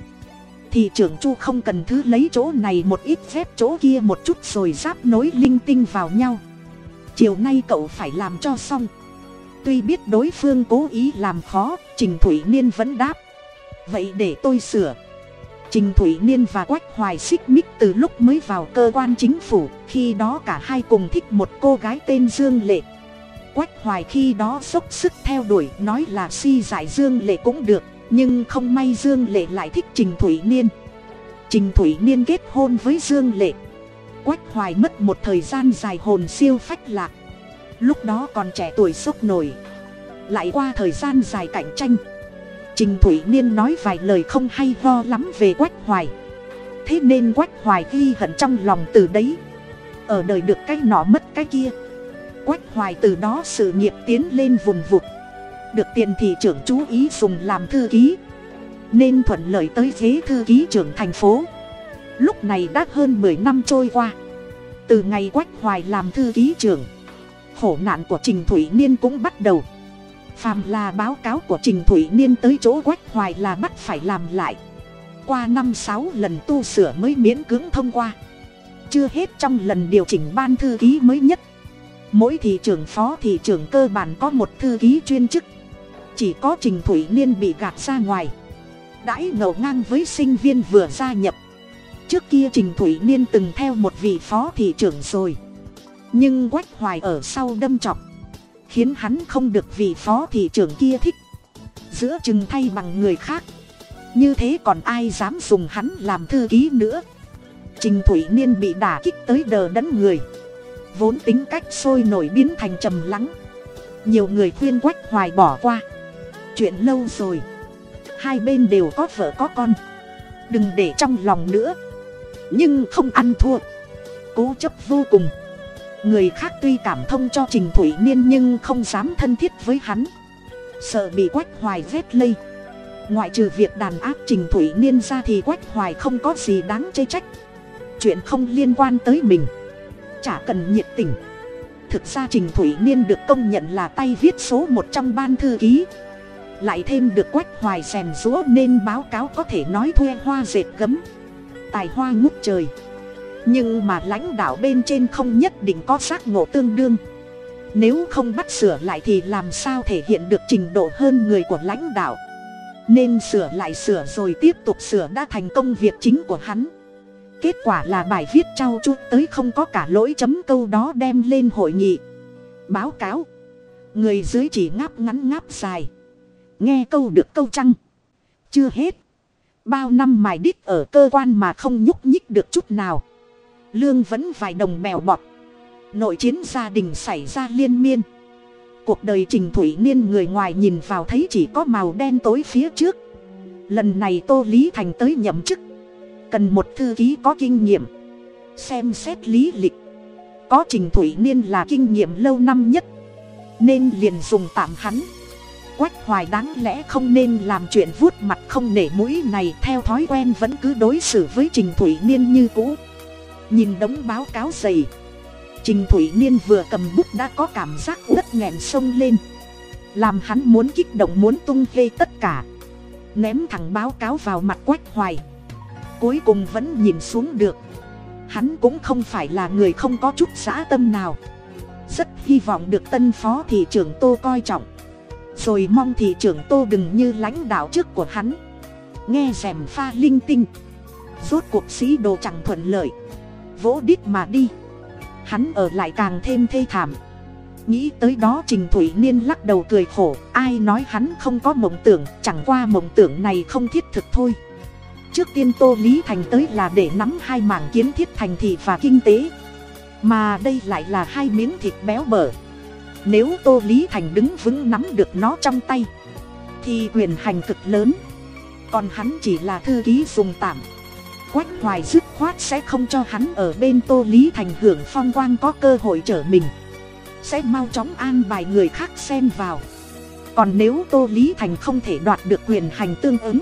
A: thì trưởng chu không cần thứ lấy chỗ này một ít phép chỗ kia một chút rồi giáp nối linh tinh vào nhau. Chiều nay cậu phải làm cho xong. Tuy biết đối phương cố ý làm khó, trình thủy niên vẫn đáp. Vậy để tôi sửa. Trình thủy niên và quách hoài xích mích từ lúc mới vào cơ quan chính phủ, khi đó cả hai cùng thích một cô gái tên dương lệ. Quách hoài khi đó dốc sức theo đuổi, nói là si giải dương lệ cũng được nhưng không may dương lệ lại thích trình thủy niên. Trình thủy niên kết hôn với dương lệ. Quách hoài mất một thời gian dài hồn siêu phách lạc. Lúc đó còn trẻ tuổi sốc nổi. Lại qua thời gian dài cạnh tranh. Trình thủy niên nói vài lời không hay lo lắm về quách hoài. Thế nên quách hoài ghi hận trong lòng từ đấy. Ở đời được cái nọ mất cái kia. Quách hoài từ đó sự nghiệp tiến lên vùng vụt được tiền thị trưởng chú ý dùng làm thư ký. Nên thuận lợi tới ghế thư ký trưởng thành phố. Lúc này đã hơn mười năm trôi qua. Từ ngày quách hoài làm thư ký trưởng, khổ nạn của trình thủy niên cũng bắt đầu. Phàm là báo cáo của trình thủy niên tới chỗ quách hoài là bắt phải làm lại. Qua năm sáu lần tu sửa mới miễn cưỡng thông qua. Chưa hết trong lần điều chỉnh ban thư ký mới nhất. Mỗi thị trưởng phó thị trưởng cơ bản có một thư ký chuyên chức chỉ có trình thủy niên bị gạt ra ngoài. Đãi ngầu ngang với sinh viên vừa gia nhập. Trước kia trình thủy niên từng theo một vị phó thị trưởng rồi. Nhưng quách hoài ở sau đâm chọc. Khiến hắn không được vị phó thị trưởng kia thích. Giữa chừng thay bằng người khác. Như thế còn ai dám dùng hắn làm thư ký nữa? Trình thủy niên bị đả kích tới đờ đẫn người. Vốn tính cách sôi nổi biến thành trầm lắng. Nhiều người khuyên quách hoài bỏ qua chuyện lâu rồi. Hai bên đều có vợ có con. Đừng để trong lòng nữa. Nhưng không ăn thua. Cố chấp vô cùng. Người khác tuy cảm thông cho trình thủy niên nhưng không dám thân thiết với hắn. Sợ bị quách hoài vét lây. Ngoại trừ việc đàn áp trình thủy niên ra thì quách hoài không có gì đáng chê trách. Chuyện không liên quan tới mình. Chả cần nhiệt tình. Thực ra trình thủy niên được công nhận là tay viết số một trong ban thư ký lại thêm được quách hoài rèn rúa nên báo cáo có thể nói thuê hoa dệt gấm. Tài hoa ngút trời. Nhưng mà lãnh đạo bên trên không nhất định có giác ngộ tương đương. Nếu không bắt sửa lại thì làm sao thể hiện được trình độ hơn người của lãnh đạo? Nên sửa lại sửa rồi tiếp tục sửa đã thành công việc chính của hắn. Kết quả là bài viết trao chuốt tới không có cả lỗi chấm câu đó đem lên hội nghị. Báo cáo. Người dưới chỉ ngáp ngắn ngáp dài nghe câu được câu trăng chưa hết. Bao năm mài đít ở cơ quan mà không nhúc nhích được chút nào. Lương vẫn vài đồng bèo bọt. Nội chiến gia đình xảy ra liên miên. Cuộc đời trình thủy niên người ngoài nhìn vào thấy chỉ có màu đen tối phía trước. Lần này tô lý thành tới nhậm chức. Cần một thư ký có kinh nghiệm. Xem xét lý lịch. Có trình thủy niên là kinh nghiệm lâu năm nhất. Nên liền dùng tạm hắn quách hoài đáng lẽ không nên làm chuyện vuốt mặt không nể mũi này, theo thói quen vẫn cứ đối xử với trình thủy niên như cũ. Nhìn đống báo cáo dày, trình thủy niên vừa cầm bút đã có cảm giác đất nghẹn sông lên. Làm hắn muốn kích động muốn tung hê tất cả. Ném thẳng báo cáo vào mặt quách hoài. Cuối cùng vẫn nhìn xuống được. Hắn cũng không phải là người không có chút dã tâm nào. Rất hy vọng được tân phó thị trưởng tô coi trọng rồi mong thị trưởng tô đừng như lãnh đạo trước của hắn. Nghe rèm pha linh tinh. Rốt cuộc sĩ đồ chẳng thuận lợi. Vỗ đít mà đi. Hắn ở lại càng thêm thê thảm. Nghĩ tới đó trình thủy niên lắc đầu cười khổ. Ai nói hắn không có mộng tưởng? Chẳng qua mộng tưởng này không thiết thực thôi. Trước tiên tô lý thành tới là để nắm hai mảng kiến thiết thành thị và kinh tế. Mà đây lại là hai miếng thịt béo bở nếu tô lý thành đứng vững nắm được nó trong tay, thì quyền hành cực lớn. Còn hắn chỉ là thư ký dùng tạm. Quách hoài dứt khoát sẽ không cho hắn ở bên tô lý thành hưởng phong quang có cơ hội trở mình. Sẽ mau chóng an bài người khác xen vào. Còn nếu tô lý thành không thể đoạt được quyền hành tương ứng,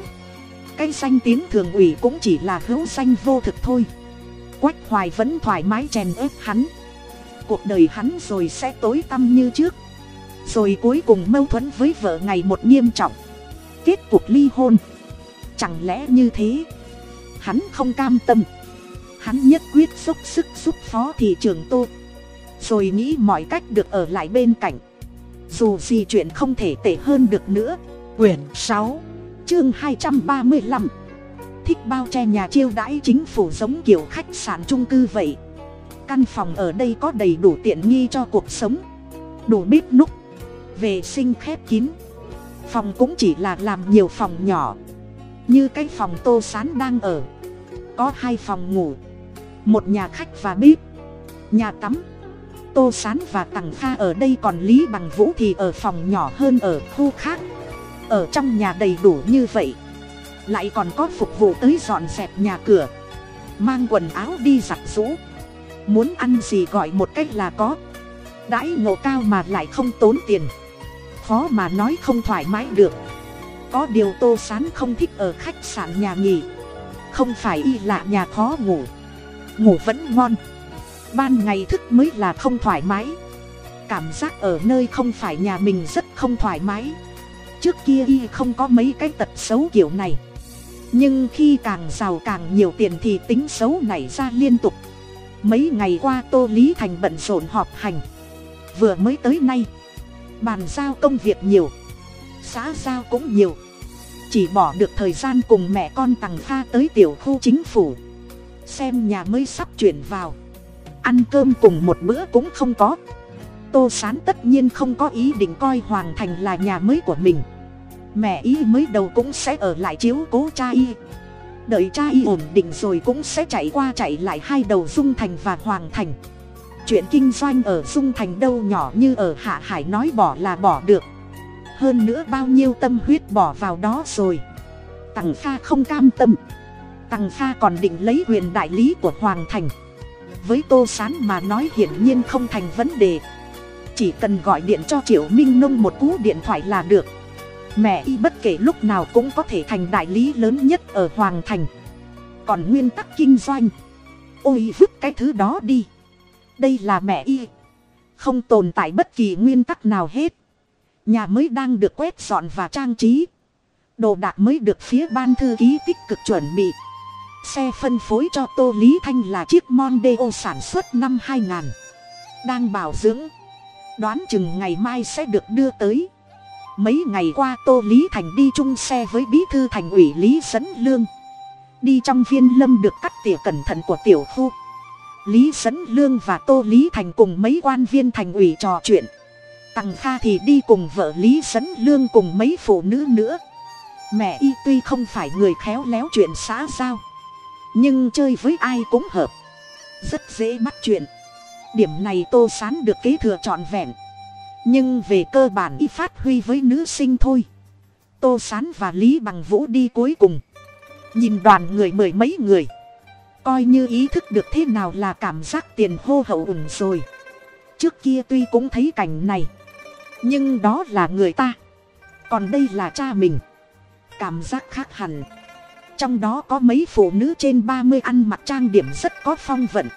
A: cái danh tiếng thường ủy cũng chỉ là hữu danh vô thực thôi. Quách hoài vẫn thoải mái chèn ép hắn cuộc đời hắn rồi sẽ tối tăm như trước. Rồi cuối cùng mâu thuẫn với vợ ngày một nghiêm trọng. Kết cuộc ly hôn. Chẳng lẽ như thế? Hắn không cam tâm. Hắn nhất quyết dốc sức giúp phó thị trường tô. Rồi nghĩ mọi cách được ở lại bên cạnh. Dù gì chuyện không thể tệ hơn được nữa. Quyển sáu, chương hai trăm ba mươi lăm. Thích bao che nhà chiêu đãi chính phủ giống kiểu khách sạn trung cư vậy căn phòng ở đây có đầy đủ tiện nghi cho cuộc sống. Đủ bếp núc, vệ sinh khép kín. Phòng cũng chỉ là làm nhiều phòng nhỏ. Như cái phòng tô sán đang ở, có hai phòng ngủ, một nhà khách và bếp, nhà tắm. Tô sán và tằng kha ở đây còn lý bằng vũ thì ở phòng nhỏ hơn ở khu khác. Ở trong nhà đầy đủ như vậy, lại còn có phục vụ tới dọn dẹp nhà cửa, mang quần áo đi giặt rũ muốn ăn gì gọi một cách là có. Đãi ngộ cao mà lại không tốn tiền. Khó mà nói không thoải mái được. Có điều tô sán không thích ở khách sạn nhà nghỉ. Không phải y lạ nhà khó ngủ. Ngủ vẫn ngon. Ban ngày thức mới là không thoải mái. Cảm giác ở nơi không phải nhà mình rất không thoải mái. Trước kia y không có mấy cái tật xấu kiểu này. Nhưng khi càng giàu càng nhiều tiền thì tính xấu nảy ra liên tục mấy ngày qua tô lý thành bận rộn họp hành. Vừa mới tới nay, bàn giao công việc nhiều, xã giao cũng nhiều. Chỉ bỏ được thời gian cùng mẹ con tằng pha tới tiểu khu chính phủ. Xem nhà mới sắp chuyển vào. Ăn cơm cùng một bữa cũng không có. Tô sán tất nhiên không có ý định coi hoàng thành là nhà mới của mình. Mẹ y mới đầu cũng sẽ ở lại chiếu cố cha y đợi cha y ổn định rồi cũng sẽ chạy qua chạy lại hai đầu dung thành và hoàng thành. Chuyện kinh doanh ở dung thành đâu nhỏ như ở hạ hải nói bỏ là bỏ được. Hơn nữa bao nhiêu tâm huyết bỏ vào đó rồi. Tằng pha không cam tâm. Tằng pha còn định lấy quyền đại lý của hoàng thành. Với tô s á n mà nói hiển nhiên không thành vấn đề. Chỉ cần gọi điện cho triệu minh nông một cú điện thoại là được mẹ y bất kể lúc nào cũng có thể thành đại lý lớn nhất ở hoàng thành. Còn nguyên tắc kinh doanh. Ôi vứt cái thứ đó đi. Đây là mẹ y. Không tồn tại bất kỳ nguyên tắc nào hết. Nhà mới đang được quét dọn và trang trí. Đồ đạc mới được phía ban thư ký tích cực chuẩn bị. Xe phân phối cho Tô Lý Thanh là chiếc Mondeo sản xuất năm 2000. Đang bảo dưỡng. Đoán chừng ngày mai sẽ được đưa tới. Mấy ngày qua Tô Lý Thành đi chung xe với bí thư thành ủy Lý Sấn Lương. Đi trong viên lâm được cắt tỉa cẩn thận của tiểu khu. Lý Sấn Lương và Tô Lý Thành cùng mấy quan viên thành ủy trò chuyện. Tằng Kha thì đi cùng vợ Lý Sấn Lương cùng mấy phụ nữ nữa. Mẹ y tuy không phải người khéo léo chuyện xã giao, nhưng chơi với ai cũng hợp rất dễ bắt chuyện điểm này tô sán được kế thừa trọn vẹn nhưng về cơ bản y phát huy với nữ sinh thôi. Tô sán và lý bằng vũ đi cuối cùng. Nhìn đoàn người mười mấy người. Coi như ý thức được thế nào là cảm giác tiền hô hậu ủng rồi. Trước kia tuy cũng thấy cảnh này. Nhưng đó là người ta. Còn đây là cha mình. Cảm giác khác hẳn. Trong đó có mấy phụ nữ trên ba mươi ăn mặc trang điểm rất có phong vận.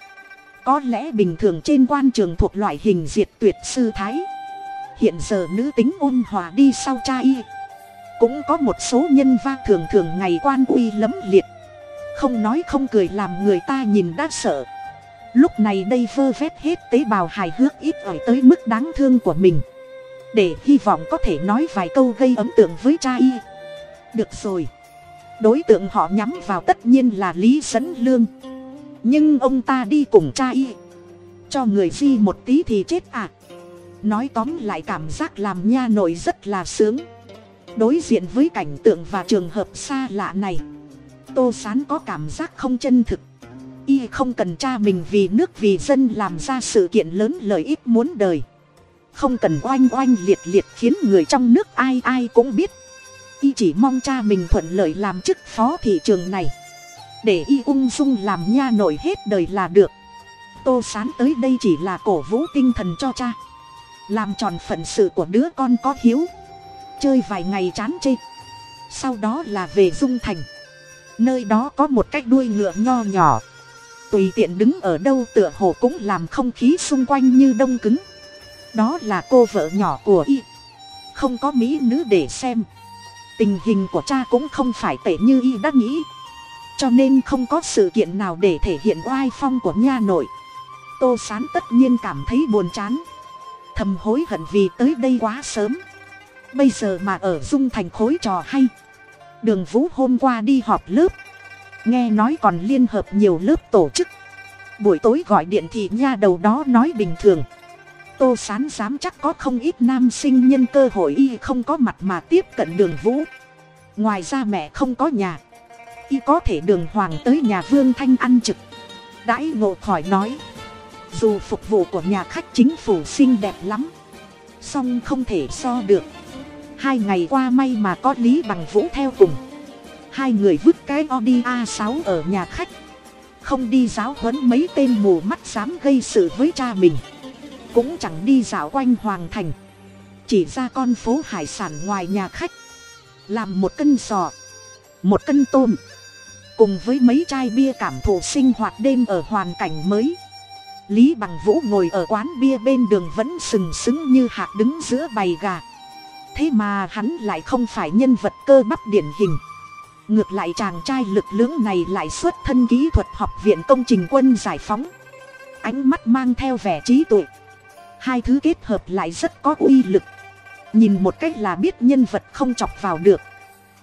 A: Có lẽ bình thường trên quan trường thuộc loại hình diệt tuyệt sư thái hiện giờ nữ tính ôn hòa đi sau cha y. Cũng có một số nhân va thường thường ngày quan uy lấm liệt. Không nói không cười làm người ta nhìn đã sợ. Lúc này đây vơ vét hết tế bào hài hước ít ỏi tới mức đáng thương của mình. Để hy vọng có thể nói vài câu gây ấn tượng với cha y. Được rồi. Đối tượng họ nhắm vào tất nhiên là lý sấn lương. Nhưng ông ta đi cùng cha y. Cho người di một tí thì chết à nói tóm lại cảm giác làm nha nội rất là sướng. Đối diện với cảnh tượng và trường hợp xa lạ này, tô sán có cảm giác không chân thực. Y không cần cha mình vì nước vì dân làm ra sự kiện lớn lợi ích muốn đời. Không cần oanh oanh liệt liệt khiến người trong nước ai ai cũng biết. Y chỉ mong cha mình thuận lợi làm chức phó thị trường này. Để y ung dung làm nha nội hết đời là được. Tô sán tới đây chỉ là cổ vũ tinh thần cho cha làm tròn phận sự của đứa con có hiếu. Chơi vài ngày chán chê. Sau đó là về dung thành. Nơi đó có một cái đuôi ngựa nho nhỏ. Tùy tiện đứng ở đâu tựa hồ cũng làm không khí xung quanh như đông cứng. Đó là cô vợ nhỏ của y. Không có mỹ nữ để xem. Tình hình của cha cũng không phải tệ như y đã nghĩ. Cho nên không có sự kiện nào để thể hiện oai phong của nha nội. Tô sán tất nhiên cảm thấy buồn chán thầm hối hận vì tới đây quá sớm. Bây giờ mà ở dung thành khối trò hay. Đường vũ hôm qua đi họp lớp. Nghe nói còn liên hợp nhiều lớp tổ chức. Buổi tối gọi điện thì nha đầu đó nói bình thường. Tô sán dám chắc có không ít nam sinh nhân cơ hội y không có mặt mà tiếp cận đường vũ. Ngoài ra mẹ không có nhà. Y có thể đường hoàng tới nhà vương thanh ăn trực. Đãi ngộ khỏi nói dù phục vụ của nhà khách chính phủ xinh đẹp lắm, song không thể so được. Hai ngày qua may mà có lý bằng vũ theo cùng. Hai người vứt cái audi a 6 ở nhà khách. Không đi giáo huấn mấy tên mù mắt dám gây sự với cha mình. Cũng chẳng đi dạo quanh hoàng thành. Chỉ ra con phố hải sản ngoài nhà khách. Làm một cân sò, một cân tôm. Cùng với mấy chai bia cảm thụ sinh hoạt đêm ở hoàn cảnh mới lý bằng vũ ngồi ở quán bia bên đường vẫn sừng sững như hạt đứng giữa bầy gà. Thế mà hắn lại không phải nhân vật cơ bắp điển hình. Ngược lại chàng trai lực lưỡng này lại xuất thân kỹ thuật học viện công trình quân giải phóng. Ánh mắt mang theo vẻ trí tuệ. Hai thứ kết hợp lại rất có uy lực. Nhìn một cách là biết nhân vật không chọc vào được.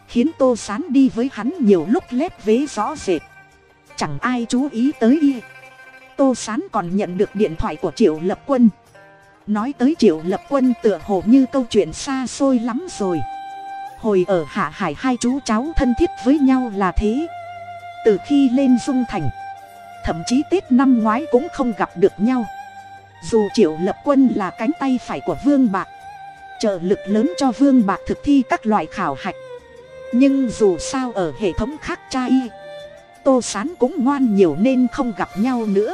A: Khiến tô sán đi với hắn nhiều lúc lép vế rõ rệt. Chẳng ai chú ý tới y tô sán còn nhận được điện thoại của triệu lập quân. Nói tới triệu lập quân tựa hồ như câu chuyện xa xôi lắm rồi. Hồi ở hạ hải hai chú cháu thân thiết với nhau là thế. Từ khi lên dung thành, thậm chí tết năm ngoái cũng không gặp được nhau. Dù triệu lập quân là cánh tay phải của vương bạc, trợ lực lớn cho vương bạc thực thi các loại khảo hạch. Nhưng dù sao ở hệ thống khác cha y tô s á n cũng ngoan nhiều nên không gặp nhau nữa.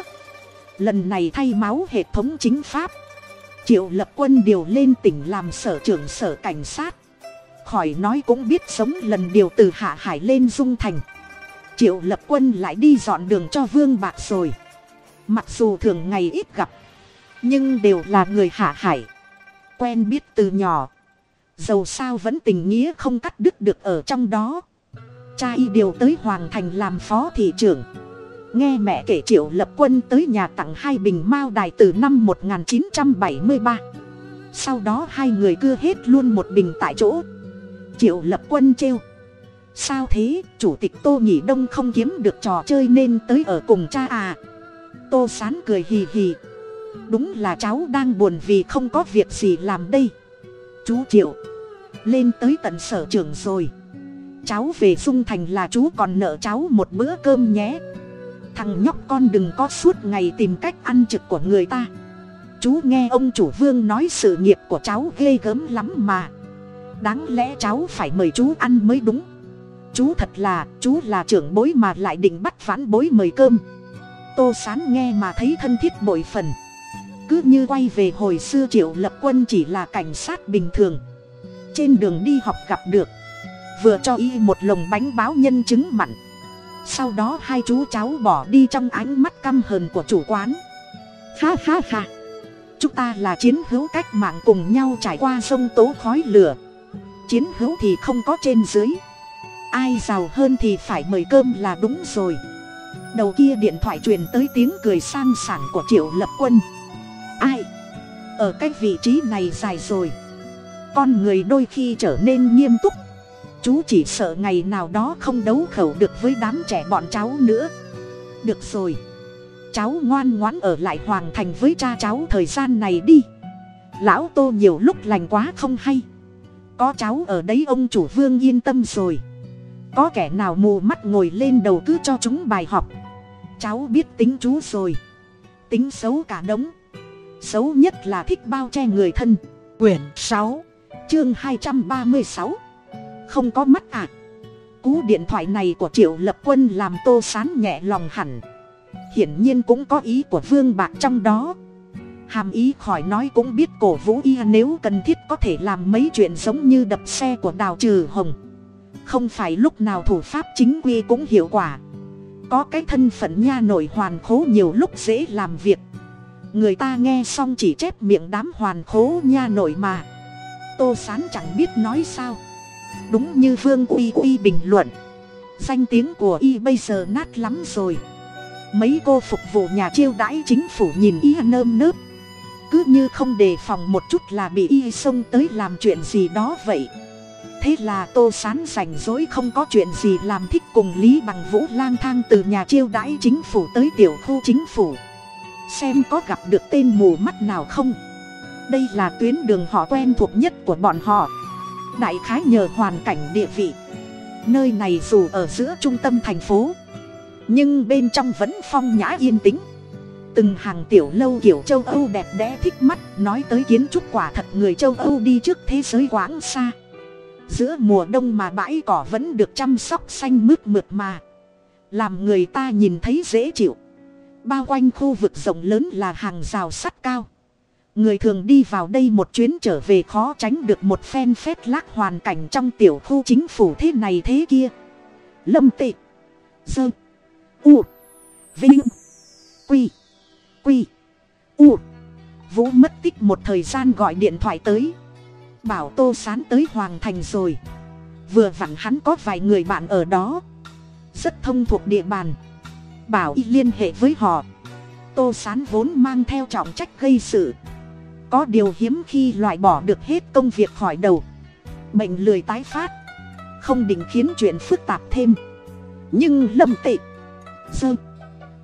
A: Lần này thay máu hệ thống chính pháp. Triệu lập quân điều lên tỉnh làm sở trưởng sở cảnh sát. Khỏi nói cũng biết sống lần điều từ hạ hải lên dung thành. Triệu lập quân lại đi dọn đường cho vương bạc rồi. Mặc dù thường ngày ít gặp, nhưng đều là người hạ hải. Quen biết từ nhỏ. Dầu sao vẫn tình nghĩa không cắt đứt được ở trong đó cha y điều tới hoàng thành làm phó thị trưởng. Nghe mẹ kể triệu lập quân tới nhà tặng hai bình mao đài từ năm một nghìn chín trăm bảy mươi ba. Sau đó hai người cưa hết luôn một bình tại chỗ. Triệu lập quân trêu. Sao thế, chủ tịch tô nhị đông không kiếm được trò chơi nên tới ở cùng cha à? Tô sán cười hì hì. Đúng là cháu đang buồn vì không có việc gì làm đây. Chú triệu, lên tới tận sở trường rồi cháu về dung thành là chú còn nợ cháu một bữa cơm nhé. Thằng nhóc con đừng có suốt ngày tìm cách ăn trực của người ta. Chú nghe ông chủ vương nói sự nghiệp của cháu ghê gớm lắm mà. Đáng lẽ cháu phải mời chú ăn mới đúng. Chú thật là, chú là trưởng bối mà lại định bắt vãn bối mời cơm. Tô sán nghe mà thấy thân thiết bội phần. Cứ như quay về hồi xưa triệu lập quân chỉ là cảnh sát bình thường. Trên đường đi học gặp được vừa cho y một lồng bánh báo nhân chứng mặn. Sau đó hai chú cháu bỏ đi trong ánh mắt căm hờn của chủ quán. Ha ha ha. Chúng ta là chiến hữu cách mạng cùng nhau trải qua sông tố khói lửa. Chiến hữu thì không có trên dưới. Ai giàu hơn thì phải mời cơm là đúng rồi. Đầu kia điện thoại truyền tới tiếng cười sang sảng của triệu lập quân. Ai? Ở cái vị trí này dài rồi. Con người đôi khi trở nên nghiêm túc chú chỉ sợ ngày nào đó không đấu khẩu được với đám trẻ bọn cháu nữa. Được rồi. Cháu ngoan ngoãn ở lại hoàng thành với cha cháu thời gian này đi. Lão tô nhiều lúc lành quá không hay. Có cháu ở đấy ông chủ vương yên tâm rồi. Có kẻ nào mù mắt ngồi lên đầu cứ cho chúng bài học. Cháu biết tính chú rồi. Tính xấu cả đống. Xấu nhất là thích bao che người thân. Quyển sáu, chương hai trăm ba mươi sáu không có mắt ạ à. cú điện thoại này của triệu lập quân làm tô sán nhẹ lòng hẳn. Hiển nhiên cũng có ý của vương bạc trong đó. Hàm ý khỏi nói cũng biết cổ vũ y nếu cần thiết có thể làm mấy chuyện giống như đập xe của đào trừ hồng. Không phải lúc nào thủ pháp chính quy cũng hiệu quả. Có cái thân phận nha nội hoàn khố nhiều lúc dễ làm việc. Người ta nghe xong chỉ chép miệng đám hoàn khố nha nội mà. Tô sán chẳng biết nói sao đúng như vương uy uy bình luận. Danh tiếng của y bây giờ nát lắm rồi. Mấy cô phục vụ nhà chiêu đãi chính phủ nhìn y nơm nớp. Cứ như không đề phòng một chút là bị y xông tới làm chuyện gì đó vậy. Thế là tô sán rảnh rỗi không có chuyện gì làm thích cùng lý bằng vũ lang thang từ nhà chiêu đãi chính phủ tới tiểu khu chính phủ. Xem có gặp được tên mù mắt nào không. Đây là tuyến đường họ quen thuộc nhất của bọn họ đại khái nhờ hoàn cảnh địa vị. Nơi này dù ở giữa trung tâm thành phố, nhưng bên trong vẫn phong nhã yên tĩnh. Từng hàng tiểu lâu kiểu châu âu đẹp đẽ thích mắt, nói tới kiến trúc quả thật người châu âu đi trước thế giới quãng xa. Giữa mùa đông mà bãi cỏ vẫn được chăm sóc xanh mướt mượt mà, làm người ta nhìn thấy dễ chịu. Bao quanh khu vực rộng lớn là hàng rào sắt cao người thường đi vào đây một chuyến trở về khó tránh được một phen phét lác hoàn cảnh trong tiểu khu chính phủ thế này thế kia. Lâm tị, dơ, u, vinh, quy quy, u. Vũ mất tích một thời gian gọi điện thoại tới. Bảo tô sán tới hoàng thành rồi. Vừa vặn hắn có vài người bạn ở đó. Rất thông thuộc địa bàn. Bảo y liên hệ với họ. Tô sán vốn mang theo trọng trách gây sự có điều hiếm khi loại bỏ được hết công việc khỏi đầu. Bệnh lười tái phát. Không định khiến chuyện phức tạp thêm. Nhưng lâm tệ. Sơ.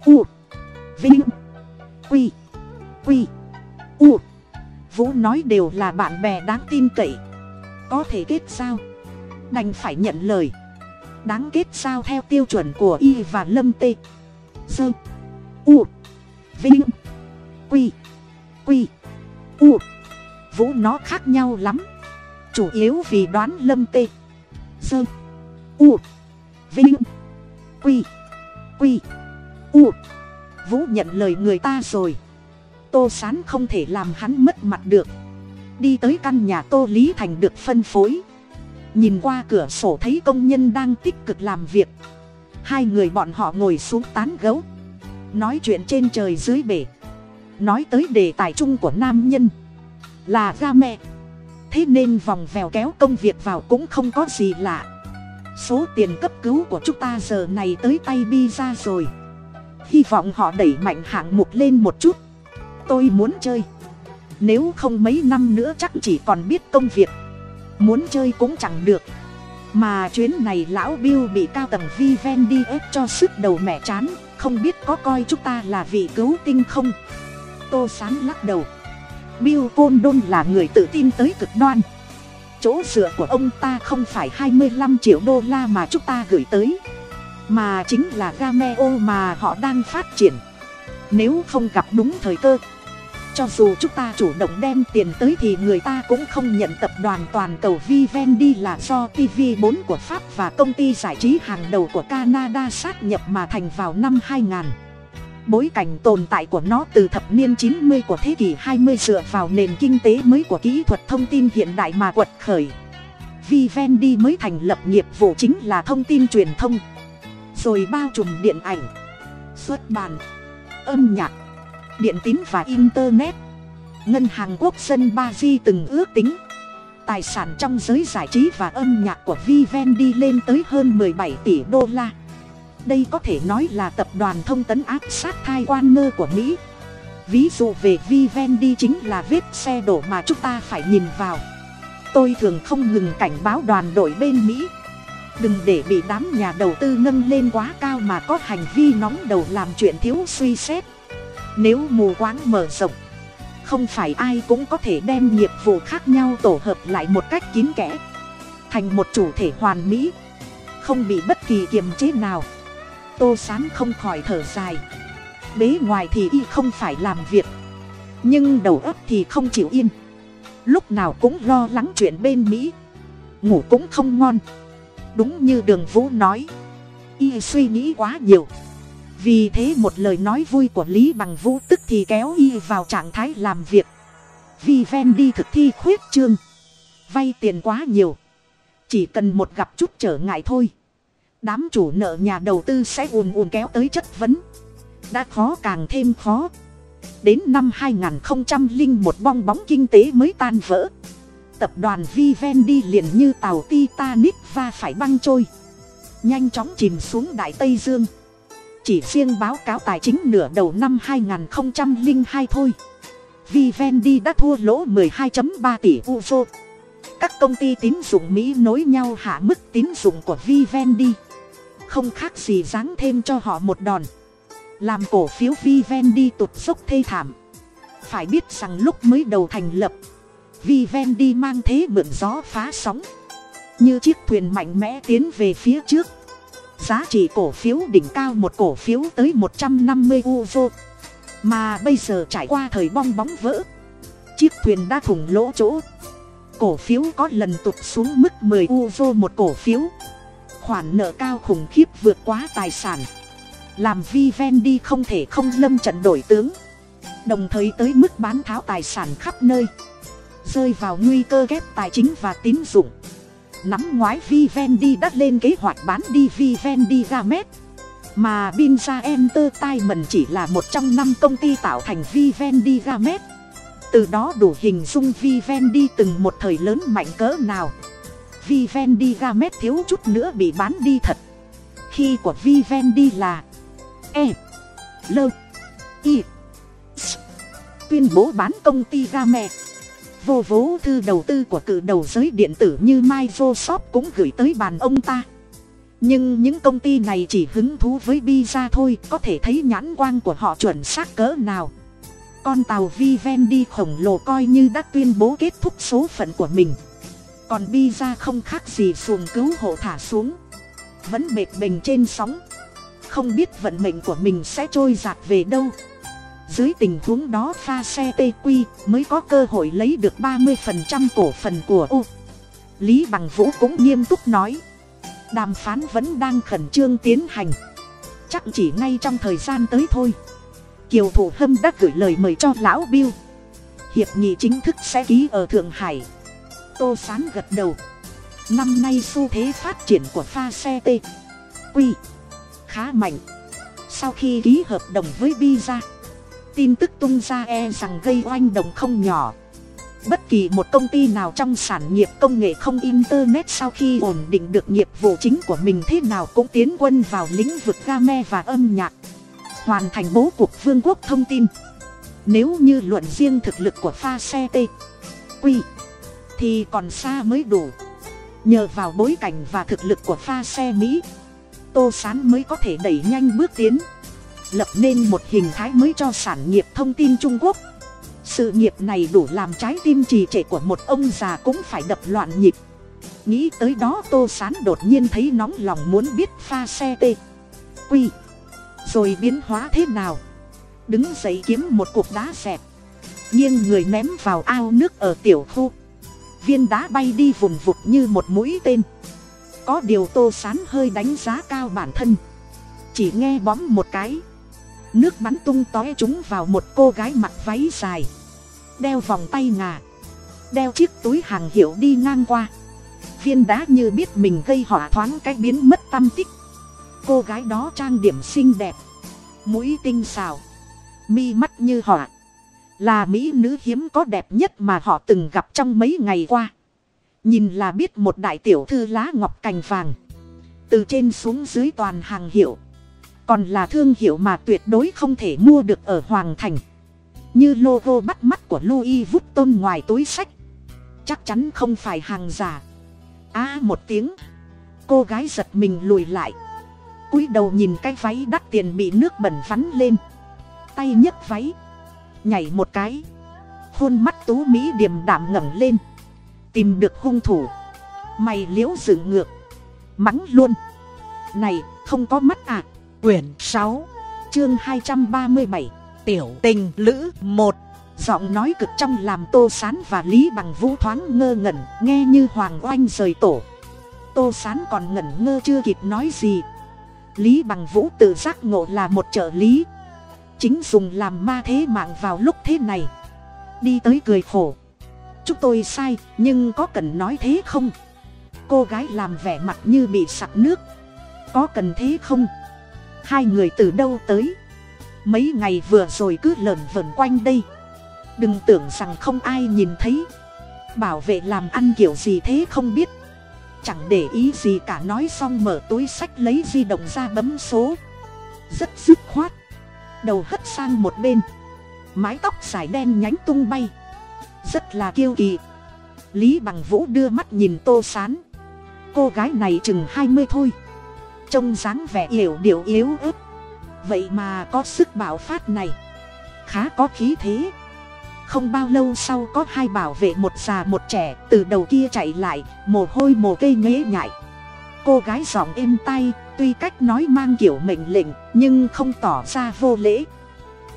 A: U. Vinh. Quy. Quy. U. Vũ nói đều là bạn bè đáng tin cậy. Có thể kết sao đành phải nhận lời. Đáng kết sao theo tiêu chuẩn của y và lâm tê sơ. U. Vinh. Quy. Quy u. Vũ nó khác nhau lắm. Chủ yếu vì đoán lâm tê. Sơ u. Vinh. Quy. Quy. U. Vũ nhận lời người ta rồi. Tô sán không thể làm hắn mất mặt được. Đi tới căn nhà tô lý thành được phân phối. Nhìn qua cửa sổ thấy công nhân đang tích cực làm việc. Hai người bọn họ ngồi xuống tán gấu. Nói chuyện trên trời dưới bể nói tới đề tài chung của nam nhân. Là ga mẹ. Thế nên vòng vèo kéo công việc vào cũng không có gì lạ. Số tiền cấp cứu của chúng ta giờ này tới tay bi ra rồi. Hy vọng họ đẩy mạnh hạng mục lên một chút. Tôi muốn chơi. Nếu không mấy năm nữa chắc chỉ còn biết công việc. Muốn chơi cũng chẳng được. Mà chuyến này lão bill bị cao tầng vi ven đi ép cho sức đầu mẹ chán. Không biết có coi chúng ta là vị cứu tinh không? Tô sán lắc đầu. Bill côn đôn là người tự tin tới cực đoan. Chỗ dựa của ông ta không phải hai mươi 25 triệu đô la mà chúng ta gửi tới, mà chính là gameo mà họ đang phát triển. Nếu không gặp đúng thời cơ, cho dù chúng ta chủ động đem tiền tới thì người ta cũng không nhận tập đoàn toàn cầu vivendi là do tv 4 của pháp và công ty giải trí hàng đầu của canada sát nhập mà thành vào năm 2000 bối cảnh tồn tại của nó từ thập niên 90 của thế kỷ 20 dựa vào nền kinh tế mới của kỹ thuật thông tin hiện đại mà quật khởi. Vivendi mới thành lập nghiệp vụ chính là thông tin truyền thông. Rồi bao trùm điện ảnh, xuất bản, âm nhạc, điện tín và internet. Ngân hàng quốc dân ba di từng ước tính tài sản trong giới giải trí và âm nhạc của vivendi lên tới hơn 17 tỷ đô la đây có thể nói là tập đoàn thông tấn áp sát thai quan ngơ của mỹ. Ví dụ về vivendi chính là vết xe đổ mà chúng ta phải nhìn vào. Tôi thường không ngừng cảnh báo đoàn đội bên mỹ. Đừng để bị đám nhà đầu tư nâng lên quá cao mà có hành vi nóng đầu làm chuyện thiếu suy xét. Nếu mù quáng mở rộng, không phải ai cũng có thể đem nghiệp vụ khác nhau tổ hợp lại một cách kín kẽ. Thành một chủ thể hoàn mỹ, không bị bất kỳ kiềm chế nào tô sán không khỏi thở dài. Bế ngoài thì y không phải làm việc. Nhưng đầu óc thì không chịu yên. Lúc nào cũng lo lắng chuyện bên mỹ. Ngủ cũng không ngon. Đúng như đường vũ nói, y suy nghĩ quá nhiều. Vì thế một lời nói vui của lý bằng vũ tức thì kéo y vào trạng thái làm việc. Vì ven đi thực thi khuyết trương vay tiền quá nhiều. Chỉ cần một gặp chút trở ngại thôi đám chủ nợ nhà đầu tư sẽ ùn ùn kéo tới chất vấn. Đã khó càng thêm khó. Đến năm 2001 bong bóng kinh tế mới tan vỡ. Tập đoàn vivendi liền như tàu titanic va phải băng trôi. Nhanh chóng chìm xuống đại tây dương. Chỉ riêng báo cáo tài chính nửa đầu năm 2002 thôi. Vivendi đã thua lỗ 12.3 tỷ euro. Các công ty tín dụng mỹ nối nhau hạ mức tín dụng của vivendi không khác gì dáng thêm cho họ một đòn. Làm cổ phiếu vivendi tụt dốc thê thảm. Phải biết rằng lúc mới đầu thành lập, vivendi mang thế mượn gió phá sóng. Như chiếc thuyền mạnh mẽ tiến về phía trước. Giá trị cổ phiếu đỉnh cao một cổ phiếu tới một trăm năm mươi euro mà bây giờ trải qua thời bong bóng vỡ, chiếc thuyền đã thủng lỗ chỗ. Cổ phiếu có lần tụt xuống mức 10 euro một cổ phiếu khoản nợ cao khủng khiếp vượt quá tài sản. Làm vivendi không thể không lâm trận đổi tướng. Đồng thời tới mức bán tháo tài sản khắp nơi. Rơi vào nguy cơ ghép tài chính và tín dụng. Nắm ngoái vivendi đã lên kế hoạch bán đi vivendi gamet mà binza entertainment chỉ là một trong năm công ty tạo thành vivendi gamet từ đó đủ hình dung vivendi từng một thời lớn mạnh cỡ nào vivendi gamet thiếu chút nữa bị bán đi thật. Khi của vivendi là e l, i, s. Tuyên bố bán công ty gamet vô vố thư đầu tư của cử đầu giới điện tử như microsoft cũng gửi tới bàn ông ta. Nhưng những công ty này chỉ hứng thú với pizza thôi, có thể thấy nhãn quang của họ chuẩn xác cỡ nào. Con tàu vivendi khổng lồ coi như đã tuyên bố kết thúc số phận của mình còn bi ra không khác gì xuồng cứu hộ thả xuống. Vẫn bệt bình trên sóng. Không biết vận mệnh của mình sẽ trôi giạt về đâu. Dưới tình huống đó pha xe tq mới có cơ hội lấy được ba mươi phần trăm cổ phần của u. Lý bằng vũ cũng nghiêm túc nói. Đàm phán vẫn đang khẩn trương tiến hành. Chắc chỉ ngay trong thời gian tới thôi. Kiều thủ hâm đã gửi lời mời cho lão bill hiệp nghị chính thức sẽ ký ở thượng hải tô sán gật đầu. Năm nay xu thế phát triển của pha xe t quy khá mạnh. Sau khi ký hợp đồng với Visa, tin tức tung ra e rằng gây oanh động không nhỏ. Bất kỳ một công ty nào trong sản nghiệp công nghệ không internet sau khi ổn định được nghiệp vụ chính của mình thế nào cũng tiến quân vào lĩnh vực game và âm nhạc. Hoàn thành bố cuộc vương quốc thông tin. Nếu như luận riêng thực lực của pha xe t quy thì còn xa mới đủ. Nhờ vào bối cảnh và thực lực của pha xe mỹ, tô sán mới có thể đẩy nhanh bước tiến, lập nên một hình thái mới cho sản nghiệp thông tin trung quốc. Sự nghiệp này đủ làm trái tim trì trệ của một ông già cũng phải đập loạn nhịp. Nghĩ tới đó tô sán đột nhiên thấy nóng lòng muốn biết pha xe t quy rồi biến hóa thế nào. Đứng dậy kiếm một cục đá dẹp nghiêng người ném vào ao nước ở tiểu khu viên đá bay đi vùng vụt như một mũi tên. Có điều tô sán hơi đánh giá cao bản thân. Chỉ nghe bóm một cái. Nước bắn tung tóe chúng vào một cô gái mặc váy dài. Đeo vòng tay ngà. Đeo chiếc túi hàng hiệu đi ngang qua. Viên đá như biết mình gây hỏa thoáng cái biến mất tâm tích. Cô gái đó trang điểm xinh đẹp. Mũi tinh xào mi mắt như họa là mỹ nữ hiếm có đẹp nhất mà họ từng gặp trong mấy ngày qua. Nhìn là biết một đại tiểu thư lá ngọc cành vàng. Từ trên xuống dưới toàn hàng hiệu. Còn là thương hiệu mà tuyệt đối không thể mua được ở hoàng thành. Như logo bắt mắt của louis vuitton ngoài túi sách. Chắc chắn không phải hàng giả. Á, một tiếng. Cô gái giật mình lùi lại. Cúi đầu nhìn cái váy đắt tiền bị nước bẩn vắn lên. Tay nhấc váy nhảy một cái. Khuôn mắt tú mỹ điềm đạm ngẩng lên. Tìm được hung thủ. Mày liễu dự ngược. Mắng luôn. Này, không có mắt à.
B: Quyển sáu, chương hai trăm ba mươi bảy. Tiểu tình lữ một.
A: Giọng nói cực trong làm tô sán và lý bằng vũ thoáng ngơ ngẩn, nghe như hoàng oanh rời tổ. Tô sán còn ngẩn ngơ chưa kịp nói gì. Lý bằng vũ tự giác ngộ là một trợ lý chính dùng làm ma thế mạng vào lúc thế này. Đi tới cười khổ. Chúng tôi sai, nhưng có cần nói thế không? Cô gái làm vẻ mặt như bị sặc nước. Có cần thế không? Hai người từ đâu tới? Mấy ngày vừa rồi cứ lởn vởn quanh đây. Đừng tưởng rằng không ai nhìn thấy. Bảo vệ làm ăn kiểu gì thế không biết. Chẳng để ý gì cả nói xong mở túi sách lấy di động ra bấm số. Rất dứt khoát đầu hất sang một bên. Mái tóc dài đen nhánh tung bay. Rất là kiêu kỳ. Lý bằng vũ đưa mắt nhìn tô sán. Cô gái này chừng hai mươi thôi. Trông dáng vẻ yểu điệu yếu ớt. Vậy mà có sức bảo phát này. Khá có khí thế. Không bao lâu sau có hai bảo vệ một già một trẻ từ đầu kia chạy lại, mồ hôi mồ cây nhễ nhại. Cô gái giọng êm tay tuy cách nói mang kiểu mệnh lệnh, nhưng không tỏ ra vô lễ.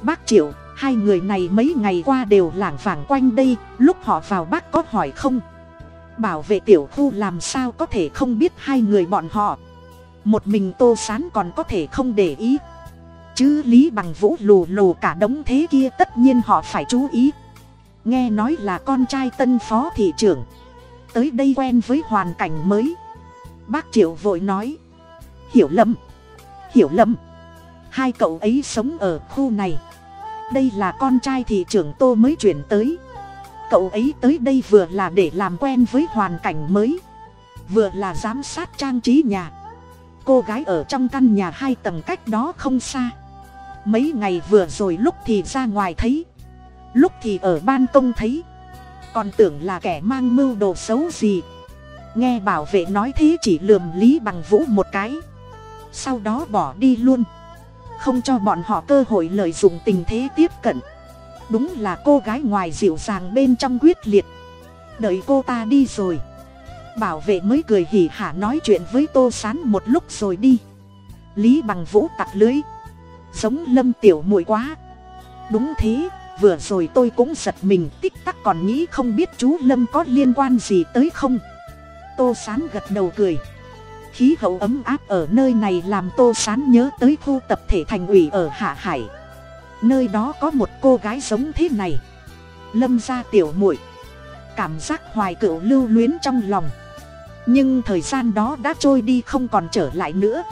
A: Bác triệu, hai người này mấy ngày qua đều lảng vảng quanh đây, lúc họ vào bác có hỏi không? Bảo vệ tiểu khu làm sao có thể không biết hai người bọn họ? Một mình tô sán còn có thể không để ý. Chứ lý bằng vũ lù lù cả đống thế kia tất nhiên họ phải chú ý. Nghe nói là con trai tân phó thị trưởng. Tới đây quen với hoàn cảnh mới. Bác triệu vội nói hiểu lầm. Hiểu lầm. Hai cậu ấy sống ở khu này. Đây là con trai thị trưởng tô mới chuyển tới. Cậu ấy tới đây vừa là để làm quen với hoàn cảnh mới. Vừa là giám sát trang trí nhà. Cô gái ở trong căn nhà hai tầng cách đó không xa. Mấy ngày vừa rồi lúc thì ra ngoài thấy. Lúc thì ở ban công thấy. Còn tưởng là kẻ mang mưu đồ xấu gì. Nghe bảo vệ nói thế chỉ lườm lý bằng vũ một cái sau đó bỏ đi luôn. Không cho bọn họ cơ hội lợi dụng tình thế tiếp cận. Đúng là cô gái ngoài dịu dàng bên trong quyết liệt. Đợi cô ta đi rồi. Bảo vệ mới cười hỉ hả nói chuyện với tô sán một lúc rồi đi. Lý bằng vũ tặc lưới. Giống lâm tiểu muội quá. Đúng thế, vừa rồi tôi cũng giật mình, tích tắc còn nghĩ không biết chú lâm có liên quan gì tới không? Tô sán gật đầu cười khí hậu ấm áp ở nơi này làm tô sán nhớ tới khu tập thể thành ủy ở hạ hải. Nơi đó có một cô gái giống thế này. Lâm ra tiểu muội. Cảm giác hoài cựu lưu luyến trong lòng. Nhưng thời gian đó đã trôi đi không còn trở lại nữa.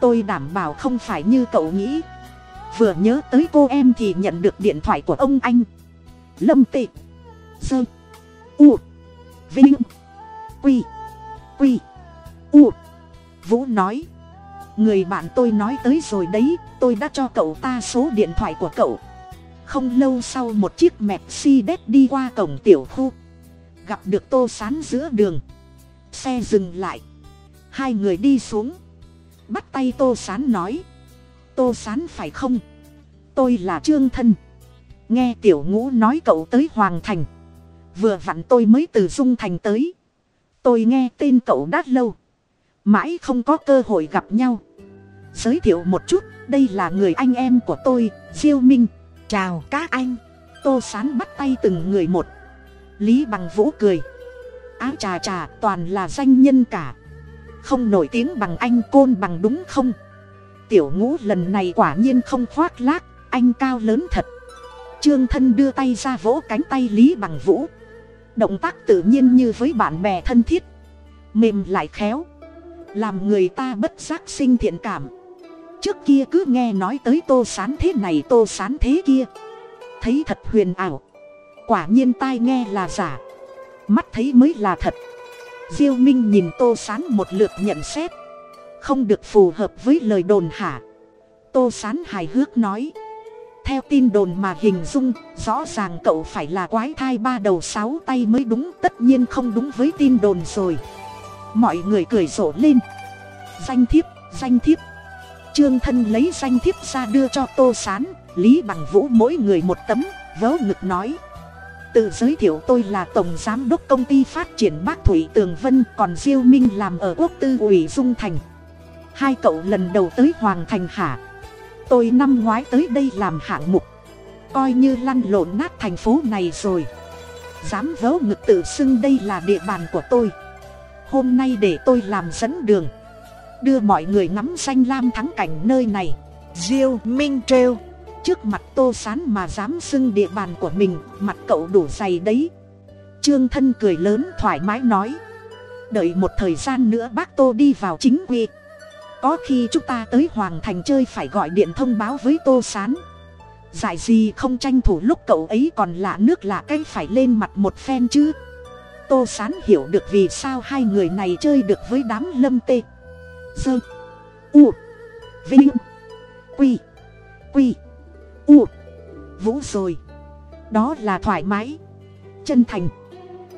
A: Tôi đảm bảo không phải như cậu nghĩ. Vừa nhớ tới cô em thì nhận được điện thoại của ông anh. Lâm tị. Sơ. U. Vinh. Quy. Quy. U vũ nói, người bạn tôi nói tới rồi đấy, tôi đã cho cậu ta số điện thoại của cậu. Không lâu sau một chiếc mercedes đi qua cổng tiểu khu, gặp được tô sán giữa đường. Xe dừng lại, hai người đi xuống. Bắt tay tô sán nói, tô sán phải không? Tôi là trương thân. Nghe tiểu ngũ nói cậu tới hoàng thành, vừa vặn tôi mới từ dung thành tới. Tôi nghe tên cậu đã lâu mãi không có cơ hội gặp nhau. Giới thiệu một chút, đây là người anh em của tôi, diêu minh. Chào các anh. Tô sán bắt tay từng người một. Lý bằng vũ cười. Á trà trà toàn là danh nhân cả. Không nổi tiếng bằng anh, côn bằng đúng không? Tiểu ngũ lần này quả nhiên không khoác lác, anh cao lớn thật. Trương thân đưa tay ra vỗ cánh tay lý bằng vũ. Động tác tự nhiên như với bạn bè thân thiết. Mềm lại khéo làm người ta bất giác sinh thiện cảm. Trước kia cứ nghe nói tới tô sán thế này, tô sán thế kia. Thấy thật huyền ảo. Quả nhiên tai nghe là giả. Mắt thấy mới là thật. Diêu minh nhìn tô sán một lượt nhận xét. Không được phù hợp với lời đồn hả tô sán hài hước nói. Theo tin đồn mà hình dung, rõ ràng cậu phải là quái thai ba đầu sáu tay mới đúng, tất nhiên không đúng với tin đồn rồi mọi người cười rộ lên. Danh thiếp danh thiếp. Trương thân lấy danh thiếp ra đưa cho tô s á n lý bằng vũ mỗi người một tấm, vớ ngực nói. Tự giới thiệu tôi là tổng giám đốc công ty phát triển bác thủy tường vân, còn diêu minh làm ở quốc tư ủy dung thành. Hai cậu lần đầu tới hoàng thành hả tôi năm ngoái tới đây làm hạng mục. Coi như lăn lộn nát thành phố này rồi. Dám vớ ngực tự xưng đây là địa bàn của tôi hôm nay để tôi làm dẫn đường. Đưa mọi người ngắm danh lam thắng cảnh nơi này. Diêu minh trêu. Trước mặt tô sán mà dám xưng địa bàn của mình, mặt cậu đủ dày đấy. Trương thân cười lớn thoải mái nói. Đợi một thời gian nữa bác tô đi vào chính quy. Có khi chúng ta tới hoàng thành chơi phải gọi điện thông báo với tô sán. Giải gì không tranh thủ lúc cậu ấy còn lạ nước lạ cái phải lên mặt một phen chứ tô sán hiểu được vì sao hai người này chơi được với đám lâm tê. Dơ. U. Vinh. Quy. Quy. U. Vũ rồi. Đó là thoải mái. Chân thành.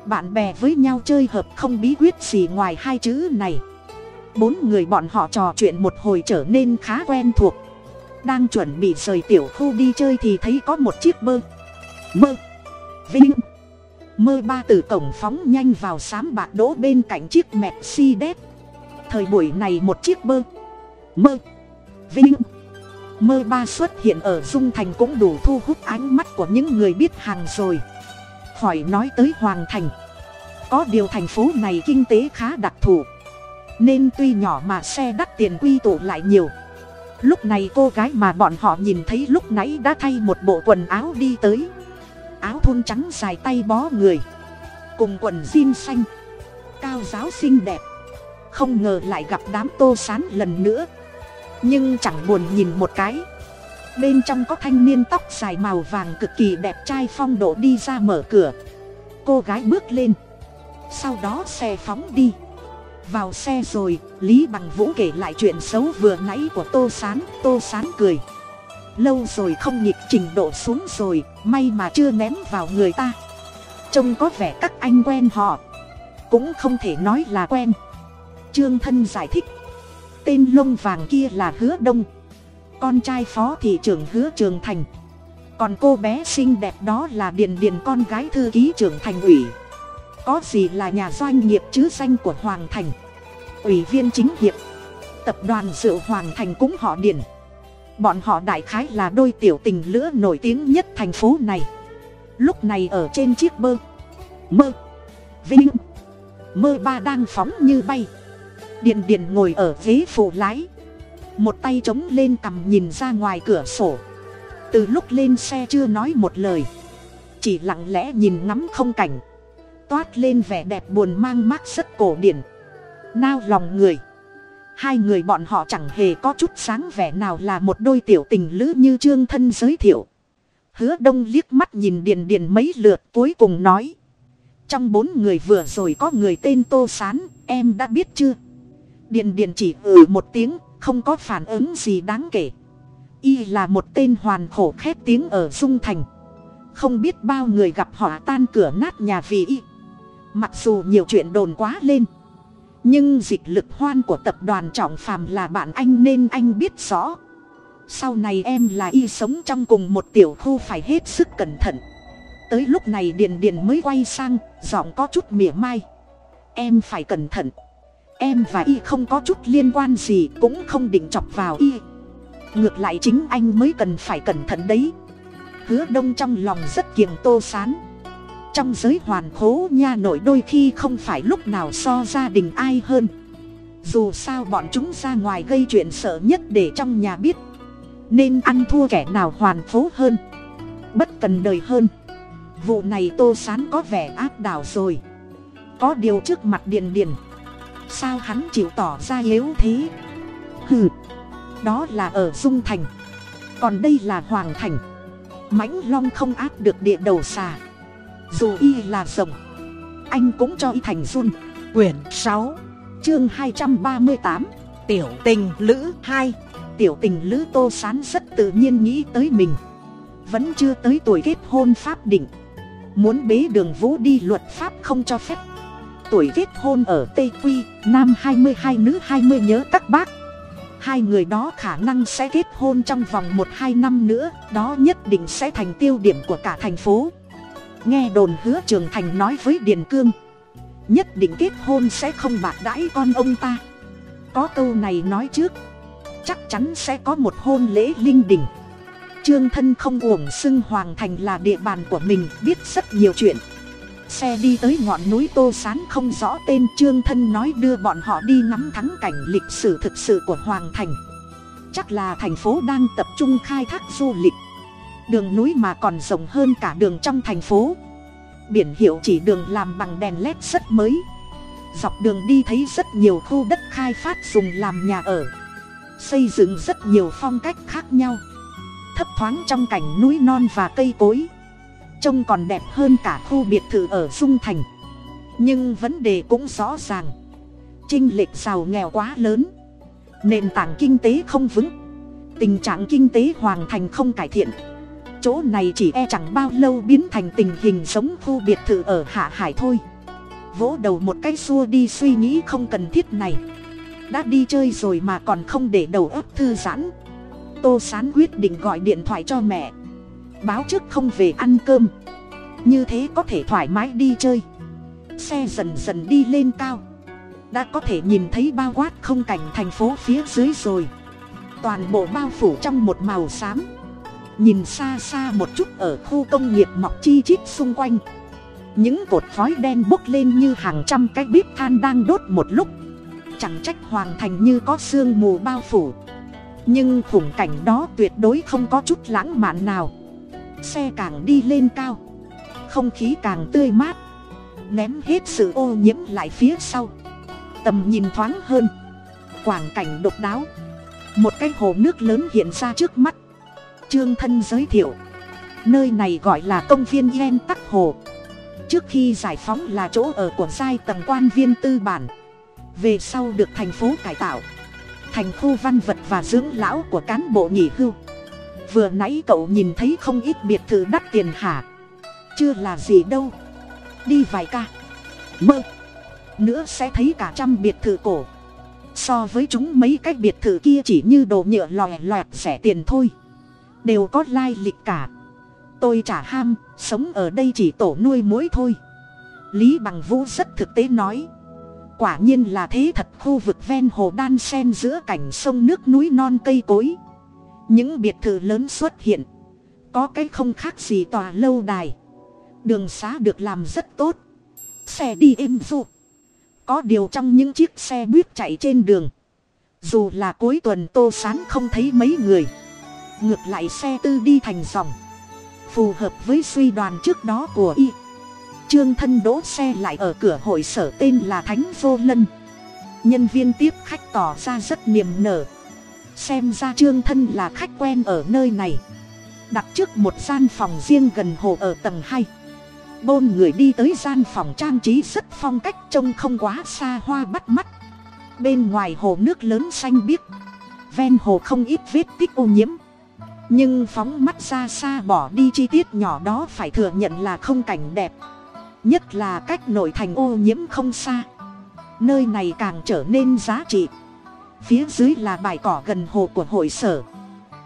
A: Bạn bè với nhau chơi hợp không bí quyết gì ngoài hai chữ này. Bốn người bọn họ trò chuyện một hồi trở nên khá quen thuộc. Đang chuẩn bị rời tiểu khu đi chơi thì thấy có một chiếc bơ. Mơ. Vinh mơ ba từ cổng phóng nhanh vào sám bạc đỗ bên cạnh chiếc mercedes. Thời buổi này một chiếc bơ. Mơ. Vinh. Mơ ba xuất hiện ở dung thành cũng đủ thu hút ánh mắt của những người biết hàng rồi. Khỏi nói tới hoàng thành. Có điều thành phố này kinh tế khá đặc thù. Nên tuy nhỏ mà xe đắt tiền quy tụ lại nhiều. Lúc này cô gái mà bọn họ nhìn thấy lúc nãy đã thay một bộ quần áo đi tới áo thun trắng dài tay bó người, cùng quần jean xanh, cao giáo xinh đẹp. Không ngờ lại gặp đám tô sán lần nữa. Nhưng chẳng buồn nhìn một cái. Bên trong có thanh niên tóc dài màu vàng cực kỳ đẹp trai phong độ đi ra mở cửa. Cô gái bước lên. Sau đó xe phóng đi. Vào xe rồi, lý bằng vũ kể lại chuyện xấu vừa nãy của tô s á n tô s á n cười lâu rồi không nhịp trình độ xuống rồi, may mà chưa ném vào người ta. Trông có vẻ các anh quen họ. Cũng không thể nói là quen. Trương thân giải thích. Tên lông vàng kia là hứa đông. Con trai phó thị trưởng hứa trường thành. Còn cô bé xinh đẹp đó là điền điền con gái thư ký trưởng thành ủy. Có gì là nhà doanh nghiệp chứ danh của hoàng thành? Ủy viên chính hiệp. Tập đoàn rượu hoàng thành cũng họ điển bọn họ đại khái là đôi tiểu tình lứa nổi tiếng nhất thành phố này. Lúc này ở trên chiếc bơ. Mơ. Vinh. Mơ ba đang phóng như bay. Điện điện ngồi ở ghế phụ lái. Một tay trống lên cằm nhìn ra ngoài cửa sổ. Từ lúc lên xe chưa nói một lời. Chỉ lặng lẽ nhìn ngắm không cảnh. Toát lên vẻ đẹp buồn mang mát rất cổ điển. Nao lòng người hai người bọn họ chẳng hề có chút sáng vẻ nào là một đôi tiểu tình lữ như trương thân giới thiệu. Hứa đông liếc mắt nhìn điền điền mấy lượt cuối cùng nói. Trong bốn người vừa rồi có người tên tô sán, em đã biết chưa? Điền điền chỉ ừ một tiếng, không có phản ứng gì đáng kể. Y là một tên hoàn khổ khét tiếng ở dung thành. Không biết bao người gặp họ tan cửa nát nhà vì y. Mặc dù nhiều chuyện đồn quá lên nhưng dịch lực hoan của tập đoàn trọng phàm là bạn anh nên anh biết rõ. Sau này em là y sống trong cùng một tiểu khu phải hết sức cẩn thận. Tới lúc này điền điền mới quay sang, giọng có chút mỉa mai. Em phải cẩn thận. Em và y không có chút liên quan gì, cũng không định chọc vào y. Ngược lại chính anh mới cần phải cẩn thận đấy. Hứa đông trong lòng rất kiềng tô sán trong giới hoàn khố nha nội đôi khi không phải lúc nào so gia đình ai hơn. Dù sao bọn chúng ra ngoài gây chuyện sợ nhất để trong nhà biết. Nên ăn thua kẻ nào hoàn phố hơn. Bất cần đời hơn. Vụ này tô sán có vẻ áp đảo rồi. Có điều trước mặt điền điền. Sao hắn chịu tỏ ra yếu thế? Hừ. Đó là ở dung thành. Còn đây là hoàng thành. Mãnh long không áp được địa đầu xà dù y là rồng, anh cũng cho y thành run.
B: Quyển sáu,
A: chương hai trăm ba mươi tám,
B: tiểu tình lữ hai.
A: Tiểu tình lữ tô sán rất tự nhiên nghĩ tới mình. Vẫn chưa tới tuổi kết hôn pháp định. Muốn bế đường vũ đi luật pháp không cho phép. Tuổi kết hôn ở tây quy nam hai mươi hai, nữ hai mươi, nhớ các bác. Hai người đó khả năng sẽ kết hôn trong vòng một hai năm nữa, đó nhất định sẽ thành tiêu điểm của cả thành phố nghe đồn hứa trường thành nói với điền cương. Nhất định kết hôn sẽ không bạc đãi con ông ta. Có câu này nói trước. Chắc chắn sẽ có một hôn lễ linh đình. Trương thân không uổng xưng hoàng thành là địa bàn của mình, biết rất nhiều chuyện. Xe đi tới ngọn núi tô sán không rõ tên trương thân nói đưa bọn họ đi ngắm thắng cảnh lịch sử thực sự của hoàng thành. Chắc là thành phố đang tập trung khai thác du lịch đường núi mà còn rộng hơn cả đường trong thành phố. Biển hiệu chỉ đường làm bằng đèn led rất mới. Dọc đường đi thấy rất nhiều khu đất khai phát dùng làm nhà ở. Xây dựng rất nhiều phong cách khác nhau. Thấp thoáng trong cảnh núi non và cây cối. Trông còn đẹp hơn cả khu biệt thự ở dung thành. Nhưng vấn đề cũng rõ ràng. Chinh lệch giàu nghèo quá lớn. Nền tảng kinh tế không vững. Tình trạng kinh tế hoàng thành không cải thiện chỗ này chỉ e chẳng bao lâu biến thành tình hình sống khu biệt thự ở hạ hải thôi. Vỗ đầu một cái xua đi suy nghĩ không cần thiết này. Đã đi chơi rồi mà còn không để đầu óc thư giãn. Tô sán quyết định gọi điện thoại cho mẹ. Báo trước không về ăn cơm. Như thế có thể thoải mái đi chơi. Xe dần dần đi lên cao. Đã có thể nhìn thấy bao quát không cảnh thành phố phía dưới rồi. Toàn bộ bao phủ trong một màu xám nhìn xa xa một chút ở khu công nghiệp mọc chi chít xung quanh. Những cột khói đen bốc lên như hàng trăm cái bếp than đang đốt một lúc. Chẳng trách hoàng thành như có sương mù bao phủ. Nhưng khủng cảnh đó tuyệt đối không có chút lãng mạn nào. Xe càng đi lên cao, không khí càng tươi mát, ném hết sự ô nhiễm lại phía sau. Tầm nhìn thoáng hơn, quảng cảnh độc đáo. Một cái hồ nước lớn hiện ra trước mắt trương thân giới thiệu. Nơi này gọi là công viên yen tắc hồ. Trước khi giải phóng là chỗ ở của giai tầng quan viên tư bản. Về sau được thành phố cải tạo, thành khu văn vật và dưỡng lão của cán bộ nghỉ hưu. Vừa nãy cậu nhìn thấy không ít biệt thự đắt tiền hả? Chưa là gì đâu. Đi vài ca. Mơ. Nữa sẽ thấy cả trăm biệt thự cổ. So với chúng mấy cái biệt thự kia chỉ như đồ nhựa lòe loẹt rẻ tiền thôi đều có lai lịch cả. Tôi chả ham, sống ở đây chỉ tổ nuôi muối thôi. Lý bằng vũ rất thực tế nói, quả nhiên là thế thật, khu vực ven hồ đan sen giữa cảnh sông nước núi non cây cối. Những biệt thự lớn xuất hiện, có cái không khác gì tòa lâu đài. Đường xá được làm rất tốt. Xe đi êm du. Có điều trong những chiếc xe buýt chạy trên đường, dù là cuối tuần tô sán không thấy mấy người ngược lại xe tư đi thành dòng. Phù hợp với suy đoàn trước đó của y. Trương thân đỗ xe lại ở cửa hội sở tên là thánh vô lân. Nhân viên tiếp khách tỏ ra rất niềm nở. Xem ra trương thân là khách quen ở nơi này. Đặt trước một gian phòng riêng gần hồ ở tầng hai. Bôn người đi tới gian phòng trang trí rất phong cách trông không quá xa hoa bắt mắt. Bên ngoài hồ nước lớn xanh biếc. Ven hồ không ít vết tích ô nhiễm nhưng phóng mắt ra xa bỏ đi chi tiết nhỏ đó phải thừa nhận là không cảnh đẹp. Nhất là cách nội thành ô nhiễm không xa. Nơi này càng trở nên giá trị. Phía dưới là bãi cỏ gần hồ của hội sở.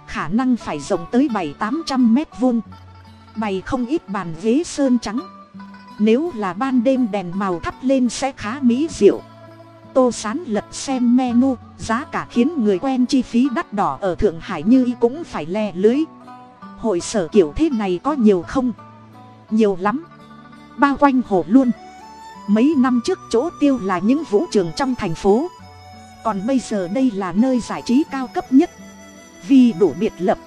A: Khả năng phải rộng tới bảy tám trăm mét vuông. Bày không ít bàn ghế sơn trắng. Nếu là ban đêm đèn màu thắp lên sẽ khá mỹ diệu tô sán lật xem menu, giá cả khiến người quen chi phí đắt đỏ ở thượng hải như y cũng phải le lưới. Hội sở kiểu thế này có nhiều không? Nhiều lắm. Bao quanh hồ luôn. Mấy năm trước chỗ tiêu là những vũ trường trong thành phố. Còn bây giờ đây là nơi giải trí cao cấp nhất. Vì đủ biệt lập.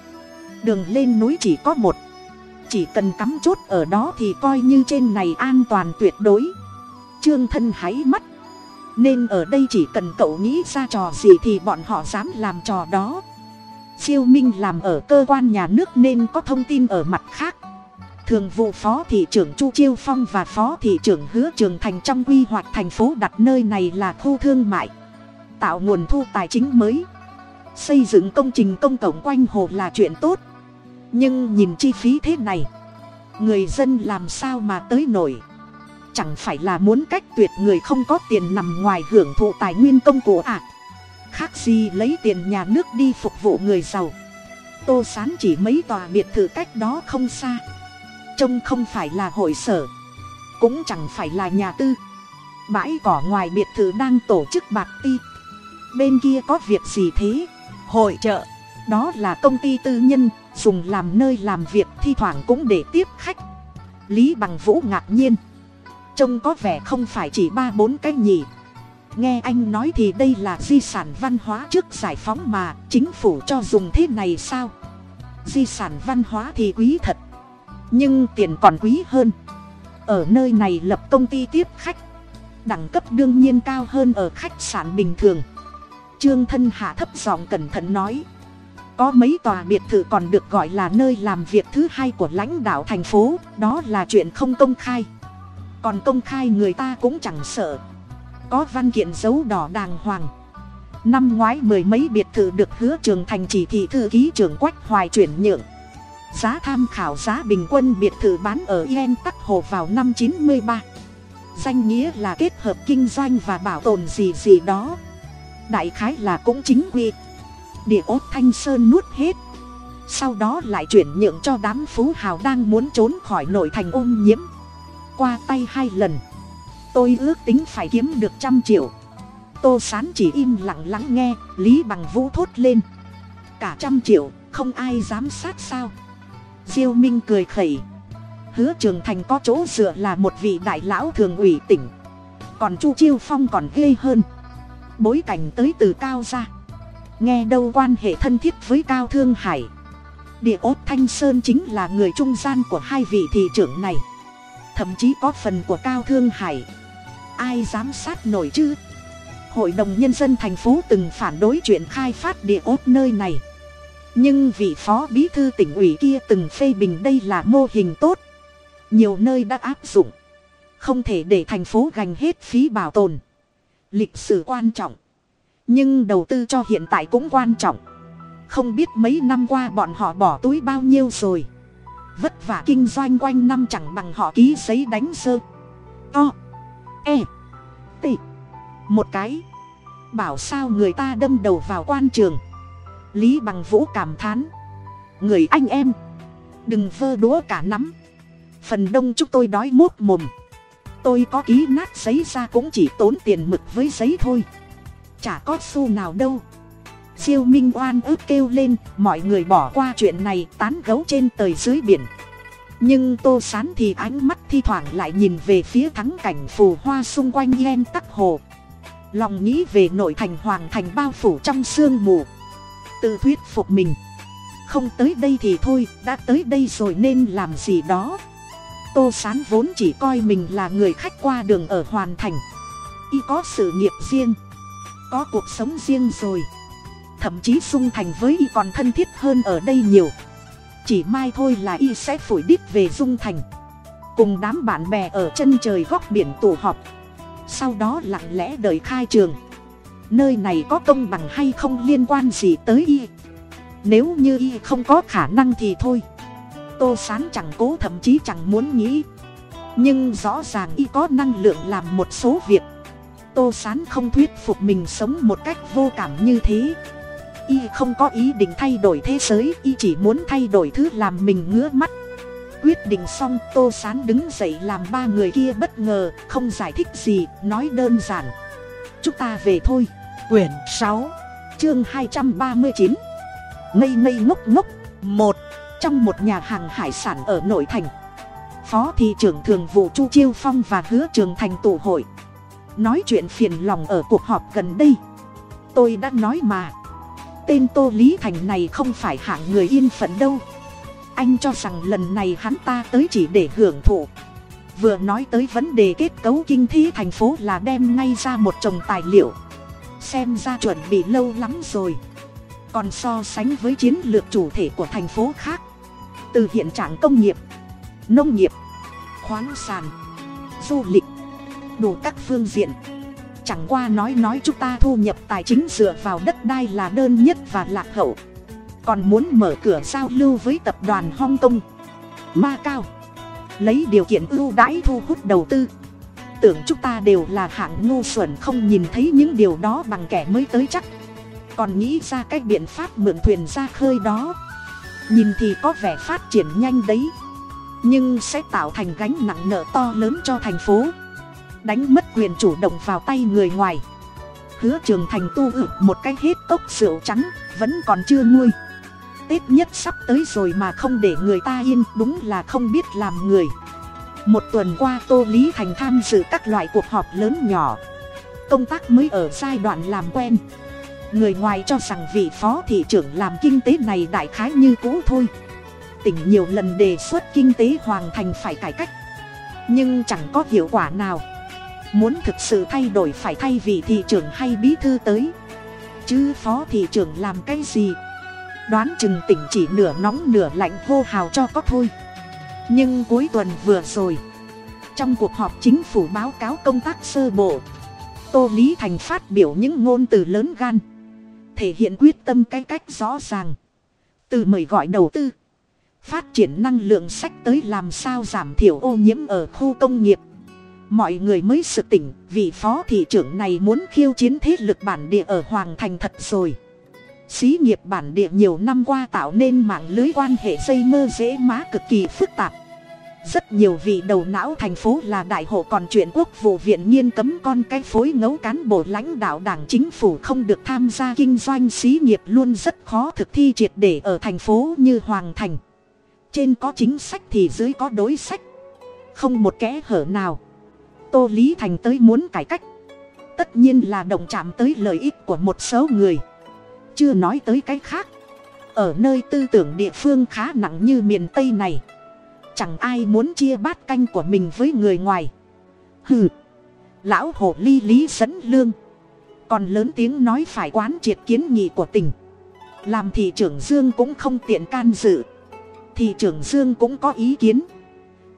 A: Đường lên núi chỉ có một. Chỉ cần cắm chốt ở đó thì coi như trên này an toàn tuyệt đối. Trương thân háy mắt nên ở đây chỉ cần cậu nghĩ ra trò gì thì bọn họ dám làm trò đó. Siêu minh làm ở cơ quan nhà nước nên có thông tin ở mặt khác. Thường vụ phó thị trưởng chu chiêu phong và phó thị trưởng hứa trường thành trong quy hoạch thành phố đặt nơi này là khu thương mại, tạo nguồn thu tài chính mới. Xây dựng công trình công cộng quanh hồ là chuyện tốt. Nhưng nhìn chi phí thế này, người dân làm sao mà tới nổi? Chẳng phải là muốn cách tuyệt người không có tiền nằm ngoài hưởng thụ tài nguyên công của ạ. À. khác gì lấy tiền nhà nước đi phục vụ người giàu. Tô sán chỉ mấy tòa biệt thự cách đó không xa. Trông không phải là hội sở. Cũng chẳng phải là nhà tư. Bãi cỏ ngoài biệt thự đang tổ chức bạc ti. Bên kia có việc gì thế?
B: Hội trợ
A: đó là công ty tư nhân, dùng làm nơi làm việc, thi thoảng cũng để tiếp khách. Lý bằng vũ ngạc nhiên trông có vẻ không phải chỉ ba bốn cái nhỉ. Nghe anh nói thì đây là di sản văn hóa trước giải phóng mà chính phủ cho dùng thế này sao? Di sản văn hóa thì quý thật, nhưng tiền còn quý hơn. Ở nơi này lập công ty tiếp khách, đẳng cấp đương nhiên cao hơn ở khách sạn bình thường. Trương thân hạ thấp giọng cẩn thận nói, có mấy tòa biệt thự còn được gọi là nơi làm việc thứ hai của lãnh đạo thành phố, đó là chuyện không công khai còn công khai người ta cũng chẳng sợ. Có văn kiện dấu đỏ đàng hoàng. Năm ngoái mười mấy biệt thự được hứa trường thành chỉ thị thư ký trưởng quách hoài chuyển nhượng. Giá tham khảo giá bình quân biệt thự bán ở yen tắc hồ vào năm chín mươi ba. Danh nghĩa là kết hợp kinh doanh và bảo tồn gì gì đó. Đại khái là cũng chính quy. Địa ốt thanh sơn nuốt hết. Sau đó lại chuyển nhượng cho đám phú hào đang muốn trốn khỏi nội thành ô nhiễm qua tay hai lần. Tôi ước tính phải kiếm được trăm triệu. Tô sán chỉ im lặng lắng nghe, lý bằng vũ thốt lên. Cả trăm triệu, không ai dám sát sao? Diêu minh cười khẩy. Hứa trường thành có chỗ dựa là một vị đại lão thường ủy tỉnh. Còn chu chiêu phong còn ghê hơn. Bối cảnh tới từ cao ra nghe đâu quan hệ thân thiết với cao thương hải. Địa ốt thanh sơn chính là người trung gian của hai vị thị trưởng này thậm chí có phần của cao thương hải. Ai giám sát nổi chứ? Hội đồng nhân dân thành phố từng phản đối chuyện khai phát địa ốt nơi này. Nhưng vị phó bí thư tỉnh ủy kia từng phê bình đây là mô hình tốt. Nhiều nơi đã áp dụng. Không thể để thành phố gành hết phí bảo tồn. Lịch sử quan trọng. Nhưng đầu tư cho hiện tại cũng quan trọng. Không biết mấy năm qua bọn họ bỏ túi bao nhiêu rồi vất vả kinh doanh quanh năm chẳng bằng họ ký giấy đánh sơ. To. E. T. Một cái. Bảo sao người ta đâm đầu vào quan trường. Lý bằng vũ cảm thán. Người anh em. Đừng vơ đúa cả nắm. Phần đông chúng tôi đói mốt mồm. Tôi có ký nát giấy ra cũng chỉ tốn tiền mực với giấy thôi. Chả có xu nào đâu siêu minh oan ức kêu lên, mọi người bỏ qua chuyện này, tán gấu trên tời dưới biển. Nhưng tô sán thì ánh mắt thi thoảng lại nhìn về phía thắng cảnh phù hoa xung quanh yen tắc hồ. Lòng nghĩ về nội thành hoàng thành bao phủ trong sương mù. Tự thuyết phục mình, không tới đây thì thôi, đã tới đây rồi nên làm gì đó. Tô sán vốn chỉ coi mình là người khách qua đường ở hoàn thành. Y có sự nghiệp riêng, có cuộc sống riêng rồi thậm chí dung thành với y còn thân thiết hơn ở đây nhiều. Chỉ mai thôi là y sẽ phủi đít về dung thành. Cùng đám bạn bè ở chân trời góc biển tụ họp. Sau đó lặng lẽ đợi khai trường. Nơi này có công bằng hay không liên quan gì tới y? Nếu như y không có khả năng thì thôi. Tô sán chẳng cố thậm chí chẳng muốn nghĩ. Nhưng rõ ràng y có năng lượng làm một số việc. Tô sán không thuyết phục mình sống một cách vô cảm như thế y không có ý định thay đổi thế giới, y chỉ muốn thay đổi thứ làm mình ngứa mắt. Quyết định xong, tô sán đứng dậy làm ba người kia bất ngờ, không giải thích gì, nói đơn giản. Chúng ta về thôi.
B: Quyển sáu,
A: chương hai trăm ba mươi chín. Ngây ngây ngốc ngốc. Một, trong một nhà hàng hải sản ở nội thành. Phó thị trưởng thường vụ chu chiêu phong và hứa trường thành tụ hội. Nói chuyện phiền lòng ở cuộc họp gần đây. Tôi đã nói mà tên tô lý thành này không phải hạng người yên phận đâu. Anh cho rằng lần này hắn ta tới chỉ để hưởng thụ. Vừa nói tới vấn đề kết cấu kinh thi thành phố là đem ngay ra một chồng tài liệu. Xem ra chuẩn bị lâu lắm rồi. Còn so sánh với chiến lược chủ thể của thành phố khác. Từ hiện trạng công nghiệp, nông nghiệp, khoáng sản, du lịch, đủ các phương diện chẳng qua nói nói chúng ta thu nhập tài chính dựa vào đất đai là đơn nhất và lạc hậu. Còn muốn mở cửa giao lưu với tập đoàn hong kong ma cao lấy điều kiện ưu đãi thu hút đầu tư. Tưởng chúng ta đều là hạng ngu xuẩn không nhìn thấy những điều đó bằng kẻ mới tới chắc. Còn nghĩ ra cái biện pháp mượn thuyền ra khơi đó. Nhìn thì có vẻ phát triển nhanh đấy. Nhưng sẽ tạo thành gánh nặng nợ to lớn cho thành phố đánh mất quyền chủ động vào tay người ngoài. Hứa trường thành tu ự một cái hết cốc rượu trắng, vẫn còn chưa nguôi. Tết nhất sắp tới rồi mà không để người ta yên, đúng là không biết làm người. Một tuần qua tô lý thành tham dự các loại cuộc họp lớn nhỏ. Công tác mới ở giai đoạn làm quen. Người ngoài cho rằng vị phó thị trưởng làm kinh tế này đại khái như cũ thôi. Tỉnh nhiều lần đề xuất kinh tế hoàng thành phải cải cách. Nhưng chẳng có hiệu quả nào muốn thực sự thay đổi phải thay vị thị trưởng hay bí thư tới. Chứ phó thị trưởng làm cái gì? Đoán chừng tỉnh chỉ nửa nóng nửa lạnh hô hào cho có thôi. Nhưng cuối tuần vừa rồi, trong cuộc họp chính phủ báo cáo công tác sơ bộ, tô lý thành phát biểu những ngôn từ lớn gan, thể hiện quyết tâm cái cách rõ ràng. Từ mời gọi đầu tư, phát triển năng lượng sách tới làm sao giảm thiểu ô nhiễm ở khu công nghiệp mọi người mới sự tỉnh vị phó thị trưởng này muốn khiêu chiến thế lực bản địa ở hoàng thành thật rồi. Xí nghiệp bản địa nhiều năm qua tạo nên mạng lưới quan hệ dây mơ dễ má cực kỳ phức tạp. Rất nhiều vị đầu não thành phố là đại hộ còn chuyện quốc vụ viện nghiên cấm con cái phối ngấu cán bộ lãnh đạo đảng chính phủ không được tham gia kinh doanh xí nghiệp luôn rất khó thực thi triệt để ở thành phố như hoàng thành. Trên có chính sách thì dưới có đối sách. Không một kẽ hở nào tô lý thành tới muốn cải cách. Tất nhiên là động chạm tới lợi ích của một số người. Chưa nói tới cái khác. Ở nơi tư tưởng địa phương khá nặng như miền tây này. Chẳng ai muốn chia bát canh của mình với người ngoài. Hừ. Lão hồ ly lý dẫn lương. Còn lớn tiếng nói phải quán triệt kiến nghị của tỉnh. Làm thị trưởng dương cũng không tiện can dự. Thị trưởng dương cũng có ý kiến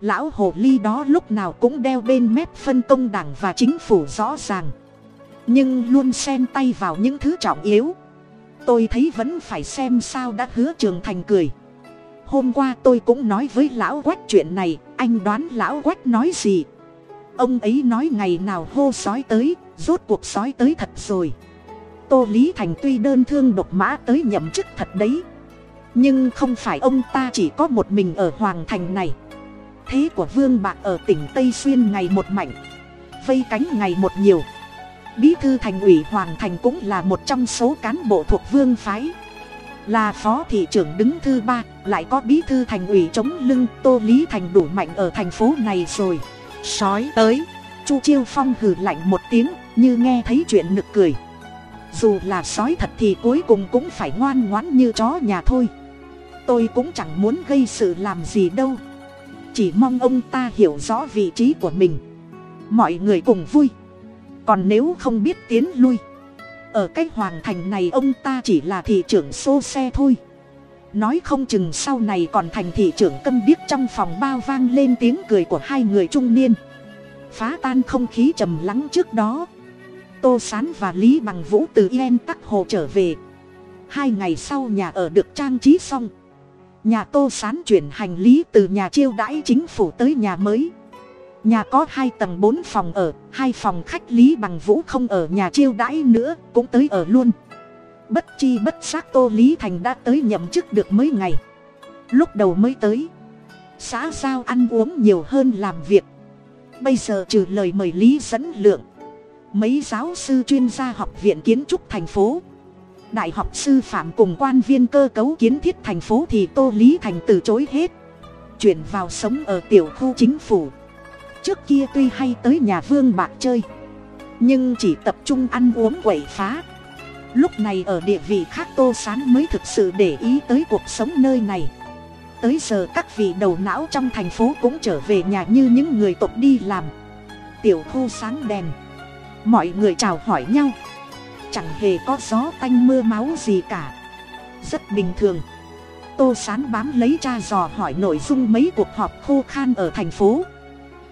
A: lão hồ ly đó lúc nào cũng đeo bên mép phân công đảng và chính phủ rõ ràng. Nhưng luôn xen tay vào những thứ trọng yếu. Tôi thấy vẫn phải xem sao đã hứa trường thành cười. Hôm qua tôi cũng nói với lão quách chuyện này, anh đoán lão quách nói gì? Ông ấy nói ngày nào hô sói tới, rốt cuộc sói tới thật rồi. Tô lý thành tuy đơn thương độc mã tới nhậm chức thật đấy. Nhưng không phải ông ta chỉ có một mình ở hoàng thành này thế của vương bạc ở tỉnh tây xuyên ngày một mạnh, vây cánh ngày một nhiều. Bí thư thành ủy hoàng thành cũng là một trong số cán bộ thuộc vương phái. Là phó thị trưởng đứng thứ ba, lại có bí thư thành ủy chống lưng tô lý thành đủ mạnh ở thành phố này rồi. Sói tới, chu chiêu phong hừ lạnh một tiếng, như nghe thấy chuyện nực cười. Dù là sói thật thì cuối cùng cũng phải ngoan ngoãn như chó nhà thôi. Tôi cũng chẳng muốn gây sự làm gì đâu chỉ mong ông ta hiểu rõ vị trí của mình. Mọi người cùng vui. Còn nếu không biết tiến lui, ở cái hoàng thành này ông ta chỉ là thị trưởng xô xe thôi. Nói không chừng sau này còn thành thị trưởng câm điếc trong phòng bao vang lên tiếng cười của hai người trung niên. Phá tan không khí trầm lắng trước đó, tô sán và lý bằng vũ từ yên tắc hồ trở về. Hai ngày sau nhà ở được trang trí xong nhà tô sán chuyển hành lý từ nhà chiêu đãi chính phủ tới nhà mới. Nhà có hai tầng bốn phòng ở, hai phòng khách lý bằng vũ không ở nhà chiêu đãi nữa, cũng tới ở luôn. Bất chi bất xác tô lý thành đã tới nhậm chức được mấy ngày. Lúc đầu mới tới, xã giao ăn uống nhiều hơn làm việc. Bây giờ trừ lời mời lý dẫn lượng, mấy giáo sư chuyên gia học viện kiến trúc thành phố đại học sư phạm cùng quan viên cơ cấu kiến thiết thành phố thì tô lý thành từ chối hết. Chuyển vào sống ở tiểu khu chính phủ. Trước kia tuy hay tới nhà vương bạc chơi, nhưng chỉ tập trung ăn uống quậy phá. Lúc này ở địa vị khác tô sán mới thực sự để ý tới cuộc sống nơi này. Tới giờ các vị đầu não trong thành phố cũng trở về nhà như những người tục đi làm. Tiểu khu sáng đèn. Mọi người chào hỏi nhau chẳng hề có gió tanh mưa máu gì cả. Rất bình thường. Tô sán bám lấy cha dò hỏi nội dung mấy cuộc họp khô khan ở thành phố.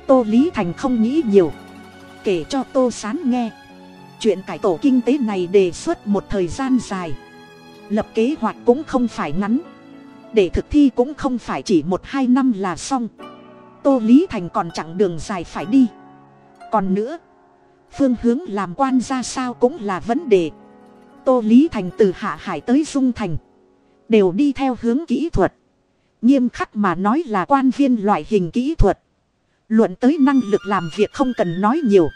A: Tô lý thành không nghĩ nhiều. Kể cho tô sán nghe. Chuyện cải tổ kinh tế này đề xuất một thời gian dài. Lập kế hoạch cũng không phải ngắn. Để thực thi cũng không phải chỉ một hai năm là xong. Tô lý thành còn chặng đường dài phải đi. Còn nữa phương hướng làm quan ra sao cũng là vấn đề. Tô lý thành từ hạ hải tới dung thành. Đều đi theo hướng kỹ thuật. Nghiêm khắc mà nói là quan viên loại hình kỹ thuật. Luận tới năng lực làm việc không cần nói nhiều.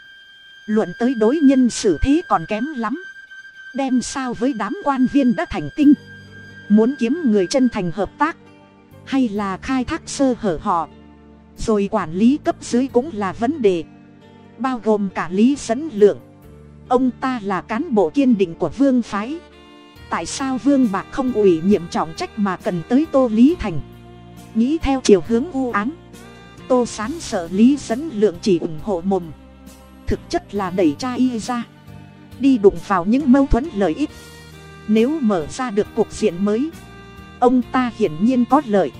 A: Luận tới đối nhân xử thế còn kém lắm. Đem sao với đám quan viên đã thành tinh. Muốn kiếm người chân thành hợp tác. Hay là khai thác sơ hở họ. Rồi quản lý cấp dưới cũng là vấn đề bao gồm cả lý dẫn lượng. Ông ta là cán bộ kiên định của vương phái. Tại sao vương bạc không ủy nhiệm trọng trách mà cần tới tô lý thành? Nghĩ theo chiều hướng u ám. Tô sán sợ lý dẫn lượng chỉ ủng hộ mồm. Thực chất là đẩy cha y ra. Đi đụng vào những mâu thuẫn lợi ích. Nếu mở ra được cuộc diện mới, ông ta hiển nhiên có lợi.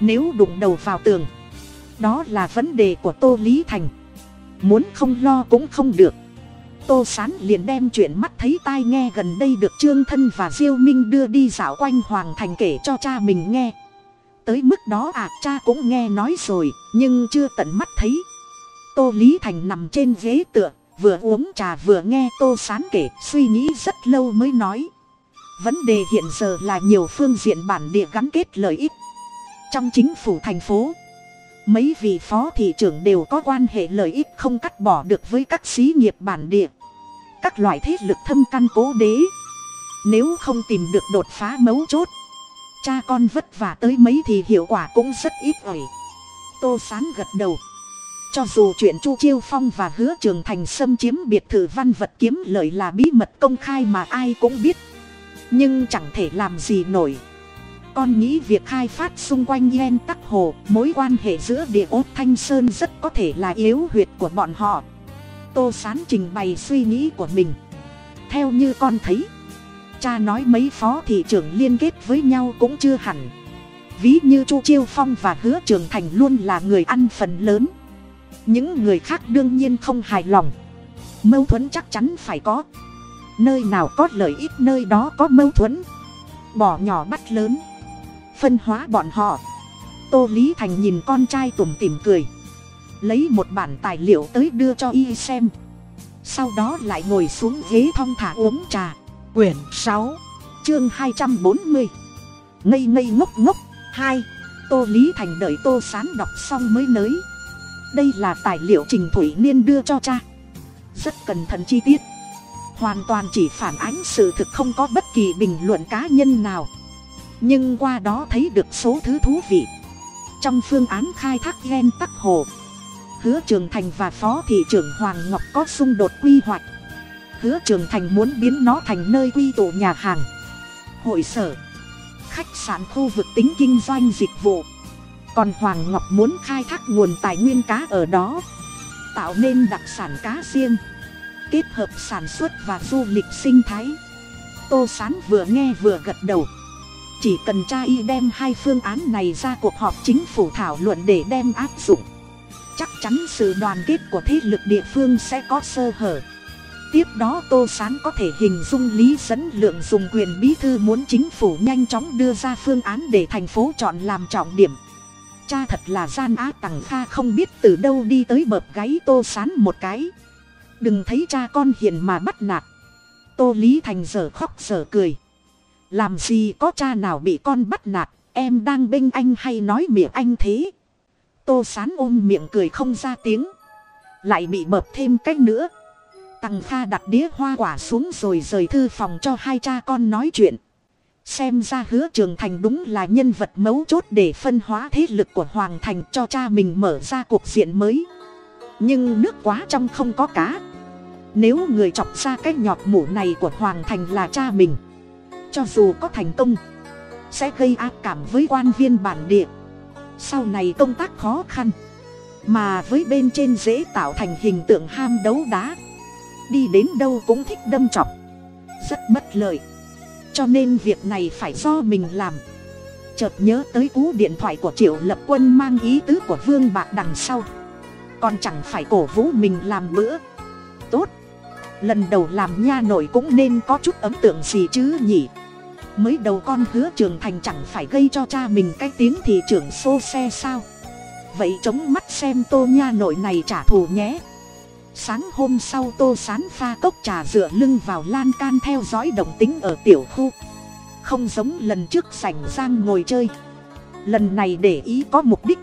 A: Nếu đụng đầu vào tường, đó là vấn đề của tô lý thành muốn không lo cũng không được. Tô sán liền đem chuyện mắt thấy tai nghe gần đây được trương thân và diêu minh đưa đi dạo quanh hoàng thành kể cho cha mình nghe. Tới mức đó à cha cũng nghe nói rồi, nhưng chưa tận mắt thấy. Tô lý thành nằm trên ghế tựa, vừa uống trà vừa nghe tô sán kể, suy nghĩ rất lâu mới nói. Vấn đề hiện giờ là nhiều phương diện bản địa gắn kết lợi ích. Trong chính phủ thành phố mấy vị phó thị trưởng đều có quan hệ lợi ích không cắt bỏ được với các xí nghiệp bản địa. Các loại thế lực thâm căn cố đế. Nếu không tìm được đột phá mấu chốt, cha con vất vả tới mấy thì hiệu quả cũng rất ít ỏi. Tô sán gật đầu. Cho dù chuyện chu chiêu phong và hứa trường thành xâm chiếm biệt thự văn vật kiếm lợi là bí mật công khai mà ai cũng biết. Nhưng chẳng thể làm gì nổi con nghĩ việc khai phát xung quanh yen tắc hồ, mối quan hệ giữa địa ốt thanh sơn rất có thể là yếu huyệt của bọn họ. Tô sán trình bày suy nghĩ của mình. Theo như con thấy, cha nói mấy phó thị trưởng liên kết với nhau cũng chưa hẳn. Ví như chu chiêu phong và hứa trường thành luôn là người ăn phần lớn. Những người khác đương nhiên không hài lòng. Mâu thuẫn chắc chắn phải có. Nơi nào có lợi ích nơi đó có mâu thuẫn. Bỏ nhỏ bắt lớn phân hóa bọn họ. Tô lý thành nhìn con trai tủm tỉm cười. Lấy một bản tài liệu tới đưa cho y xem. Sau đó lại ngồi xuống ghế thong thả uống trà. Quyển sáu, chương hai trăm bốn mươi. Ngây ngây ngốc ngốc. Hai, tô lý thành đợi tô sán đọc xong mới nới. Đây là tài liệu trình thủy niên đưa cho cha. Rất cẩn thận chi tiết. Hoàn toàn chỉ phản ánh sự thực không có bất kỳ bình luận cá nhân nào nhưng qua đó thấy được số thứ thú vị. Trong phương án khai thác ghen tắc hồ, hứa trường thành và phó thị trưởng hoàng ngọc có xung đột quy hoạch. Hứa trường thành muốn biến nó thành nơi quy tụ nhà hàng, hội sở, khách sạn khu vực tính kinh doanh dịch vụ. Còn hoàng ngọc muốn khai thác nguồn tài nguyên cá ở đó, tạo nên đặc sản cá riêng, kết hợp sản xuất và du lịch sinh thái. Tô sán vừa nghe vừa gật đầu chỉ cần cha y đem hai phương án này ra cuộc họp chính phủ thảo luận để đem áp dụng. Chắc chắn sự đoàn kết của thế lực địa phương sẽ có sơ hở. Tiếp đó tô sán có thể hình dung lý dẫn lượng dùng quyền bí thư muốn chính phủ nhanh chóng đưa ra phương án để thành phố chọn làm trọng điểm. Cha thật là gian á tằng kha không biết từ đâu đi tới bợp gáy tô sán một cái. Đừng thấy cha con hiền mà bắt nạt. Tô lý thành giờ khóc giờ cười làm gì có cha nào bị con bắt nạt? Em đang bênh anh hay nói miệng anh thế? Tô sán ôm miệng cười không ra tiếng. Lại bị bợp thêm cách nữa. Tằng kha đặt đĩa hoa quả xuống rồi rời thư phòng cho hai cha con nói chuyện. Xem ra hứa trường thành đúng là nhân vật mấu chốt để phân hóa thế lực của hoàng thành cho cha mình mở ra cuộc diện mới. Nhưng nước quá trong không có cá. Nếu người chọc ra cái nhọt mủ này của hoàng thành là cha mình cho dù có thành công, sẽ gây ác cảm với quan viên bản địa. Sau này công tác khó khăn, mà với bên trên dễ tạo thành hình tượng ham đấu đá. Đi đến đâu cũng thích đâm chọc, rất bất lợi. Cho nên việc này phải do mình làm. Chợt nhớ tới cú điện thoại của triệu lập quân mang ý tứ của vương bạc đằng sau. Còn chẳng phải cổ vũ mình làm bữa. Tốt, lần đầu làm nha nội cũng nên có chút ấn tượng gì chứ nhỉ? Mới đầu con hứa trường thành chẳng phải gây cho cha mình cái tiếng thì trưởng xô xe sao? Vậy chống mắt xem tô nha nội này trả thù nhé. Sáng hôm sau tô sán pha cốc trà dựa lưng vào lan can theo dõi động tính ở tiểu khu. Không giống lần trước sảnh giang ngồi chơi. Lần này để ý có mục đích.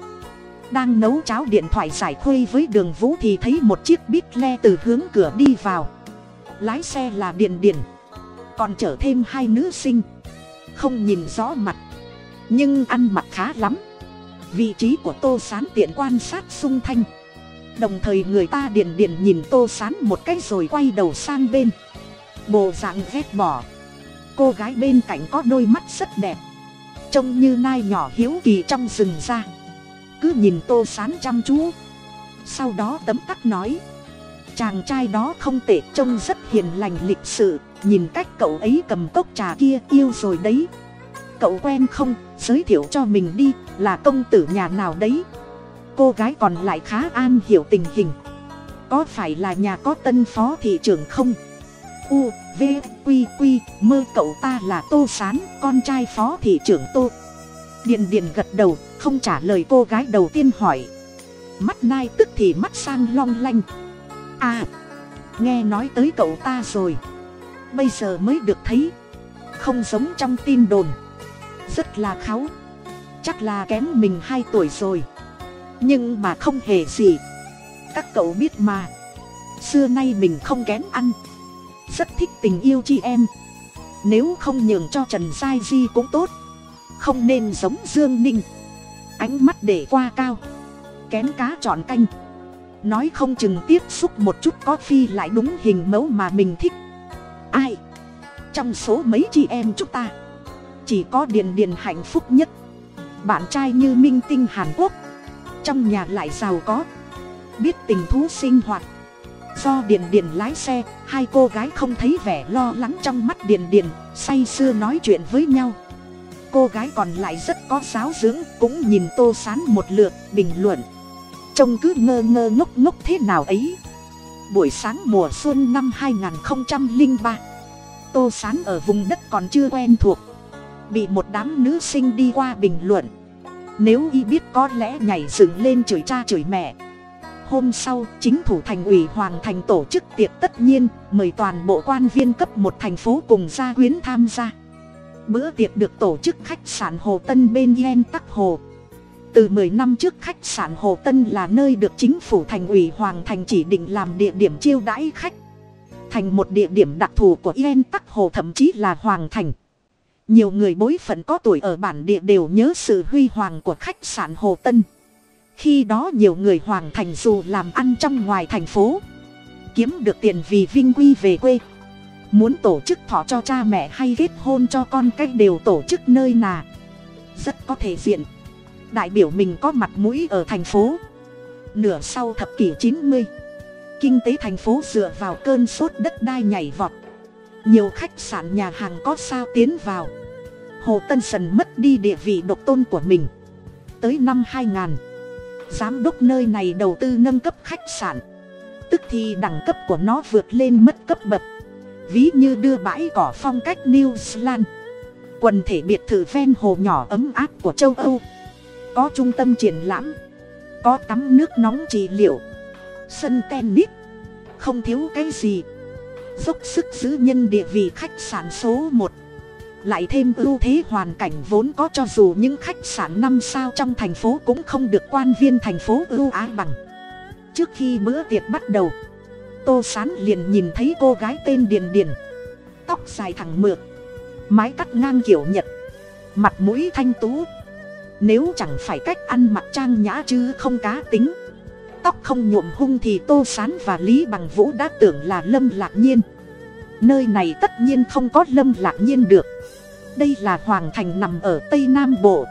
A: Đang nấu cháo điện thoại giải khuây với đường vũ thì thấy một chiếc bít le từ hướng cửa đi vào. Lái xe là điện điện. còn chở thêm hai nữ sinh không nhìn rõ mặt. Nhưng ăn mặc khá lắm. Vị trí của tô sán tiện quan sát sung thanh đồng thời người ta điền điền nhìn tô sán một cái rồi quay đầu sang bên. Bộ dạng ghét bỏ. Cô gái bên cạnh có đôi mắt rất đẹp. Trông như nai nhỏ hiếu kỳ trong rừng ra. Cứ nhìn tô sán chăm chú. Sau đó tấm tắc nói chàng trai đó không tệ, trông rất hiền lành lịch sự. Nhìn cách cậu ấy cầm cốc trà kia yêu rồi đấy. Cậu quen không? Giới thiệu cho mình đi, là công tử nhà nào đấy? Cô gái còn lại khá an hiểu tình hình. Có phải là nhà có tân phó thị trưởng không? U, v, q q mơ cậu ta là tô s á n con trai phó thị trưởng tô. Điện điện gật đầu, không trả lời cô gái đầu tiên hỏi. Mắt nai tức thì mắt sang long lanh à nghe nói tới cậu ta rồi. Bây giờ mới được thấy. Không giống trong tin đồn. Rất là kháu. Chắc là kém mình hai tuổi rồi. Nhưng mà không hề gì. Các cậu biết mà. Xưa nay mình không kém ăn. Rất thích tình yêu chị em. Nếu không nhường cho trần giai di cũng tốt. Không nên giống dương ninh. Ánh mắt để qua cao. Kém cá chọn canh nói không chừng tiếp xúc một chút có phi lại đúng hình mẫu mà mình thích. Ai? Trong số mấy chị em chúng ta, chỉ có điền điền hạnh phúc nhất. Bạn trai như minh tinh hàn quốc. Trong nhà lại giàu có. Biết tình thú sinh hoạt. Do điền điền lái xe, hai cô gái không thấy vẻ lo lắng trong mắt điền điền, say sưa nói chuyện với nhau. Cô gái còn lại rất có giáo dưỡng, cũng nhìn tô sán một lượt, bình luận trông cứ ngơ ngơ ngốc ngốc thế nào ấy. Buổi sáng mùa xuân năm hai nghìn ba, tô sán ở vùng đất còn chưa quen thuộc, bị một đám nữ sinh đi qua bình luận. Nếu y biết có lẽ nhảy dựng lên chửi cha chửi mẹ. Hôm sau, chính thủ thành ủy hoàng thành tổ chức tiệc tất nhiên, mời toàn bộ quan viên cấp một thành phố cùng gia quyến tham gia. Bữa tiệc được tổ chức khách sạn hồ tân bên yen tắc hồ từ mười năm trước khách sạn hồ tân là nơi được chính phủ thành ủy hoàng thành chỉ định làm địa điểm chiêu đãi khách. Thành một địa điểm đặc thù của yên tắc hồ, thậm chí là hoàng thành. Nhiều người bối phận có tuổi ở bản địa đều nhớ sự huy hoàng của khách sạn hồ tân. Khi đó nhiều người hoàng thành dù làm ăn trong ngoài thành phố, kiếm được tiền vì vinh quy về quê. Muốn tổ chức thọ cho cha mẹ hay kết hôn cho con cách đều tổ chức nơi nà. Rất có thể diện đại biểu mình có mặt mũi ở thành phố. Nửa sau thập kỷ chín mươi, kinh tế thành phố dựa vào cơn sốt đất đai nhảy vọt. Nhiều khách sạn nhà hàng có sao tiến vào. Hồ tân sần mất đi địa vị độc tôn của mình. Tới năm 2000 giám đốc nơi này đầu tư nâng cấp khách sạn. Tức thì đẳng cấp của nó vượt lên mất cấp bậc. Ví như đưa bãi cỏ phong cách new zealand. Quần thể biệt thự ven hồ nhỏ ấm áp của châu âu có trung tâm triển lãm, có tắm nước nóng trị liệu, sân tennis, không thiếu cái gì. Dốc sức giữ nhân địa vị khách sạn số một, lại thêm ưu thế hoàn cảnh vốn có cho dù những khách sạn năm sao trong thành phố cũng không được quan viên thành phố ưu ái bằng. Trước khi bữa tiệc bắt đầu, tô sán liền nhìn thấy cô gái tên điền điền, tóc dài thẳng mượt, mái cắt ngang kiểu nhật, mặt mũi thanh tú nếu chẳng phải cách ăn mặc trang nhã chứ không cá tính. Tóc không nhuộm hung thì tô sán và lý bằng vũ đã tưởng là lâm lạc nhiên. Nơi này tất nhiên không có lâm lạc nhiên được. Đây là hoàng thành nằm ở tây nam bộ.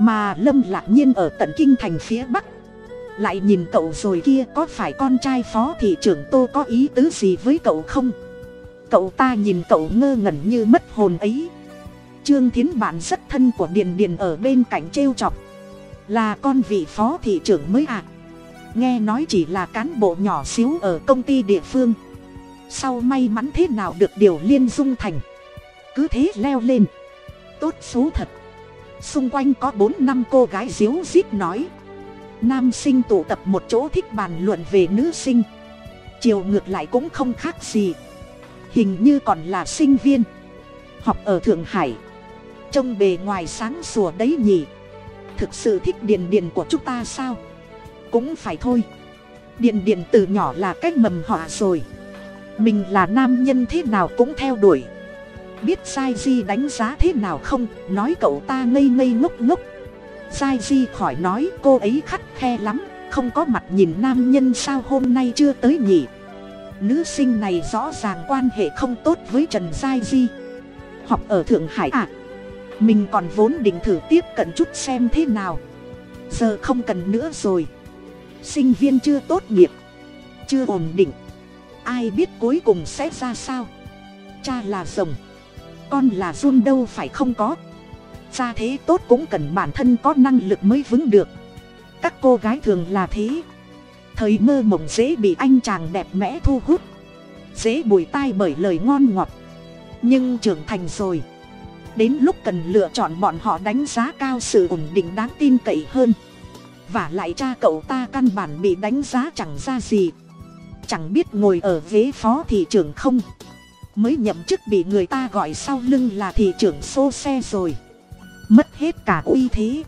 A: Mà lâm lạc nhiên ở tận kinh thành phía bắc. Lại nhìn cậu rồi kia có phải con trai phó thị trưởng tô có ý tứ gì với cậu không? Cậu ta nhìn cậu ngơ ngẩn như mất hồn ấy trương thiến bạn rất thân của điền điền ở bên cạnh trêu chọc. Là con vị phó thị trưởng mới à? Nghe nói chỉ là cán bộ nhỏ xíu ở công ty địa phương. Sau may mắn thế nào được điều liên dung thành? Cứ thế leo lên. Tốt số thật. Xung quanh có bốn năm cô gái díu rít nói. Nam sinh tụ tập một chỗ thích bàn luận về nữ sinh. Chiều ngược lại cũng không khác gì. Hình như còn là sinh viên. Học ở thượng hải trông bề ngoài sáng sủa đấy nhỉ? Thực sự thích điền điền của chúng ta sao? Cũng phải thôi. Điền điền từ nhỏ là cách mầm họa rồi. Mình là nam nhân thế nào cũng theo đuổi. Biết sai di đánh giá thế nào không? Nói cậu ta ngây ngây ngốc ngốc. Sai di khỏi nói cô ấy khắt khe lắm, không có mặt nhìn nam nhân sao hôm nay chưa tới nhỉ? Nữ sinh này rõ ràng quan hệ không tốt với trần giai di. Học ở thượng hải à? Mình còn vốn định thử tiếp cận chút xem thế nào. Giờ không cần nữa rồi. Sinh viên chưa tốt nghiệp, chưa ổn định. Ai biết cuối cùng sẽ ra sao? Cha là rồng, con là run đâu phải không có. Ra thế tốt cũng cần bản thân có năng lực mới vững được. Các cô gái thường là thế. Thời mơ mộng dễ bị anh chàng đẹp mẽ thu hút. Dễ bùi tai bởi lời ngon ngọt. Nhưng trưởng thành rồi đến lúc cần lựa chọn bọn họ đánh giá cao sự ổn định đáng tin cậy hơn. Và lại cha cậu ta căn bản bị đánh giá chẳng ra gì. Chẳng biết ngồi ở ghế phó thị trưởng không? Mới nhậm chức bị người ta gọi sau lưng là thị trưởng xô xe rồi. Mất hết cả uy thế.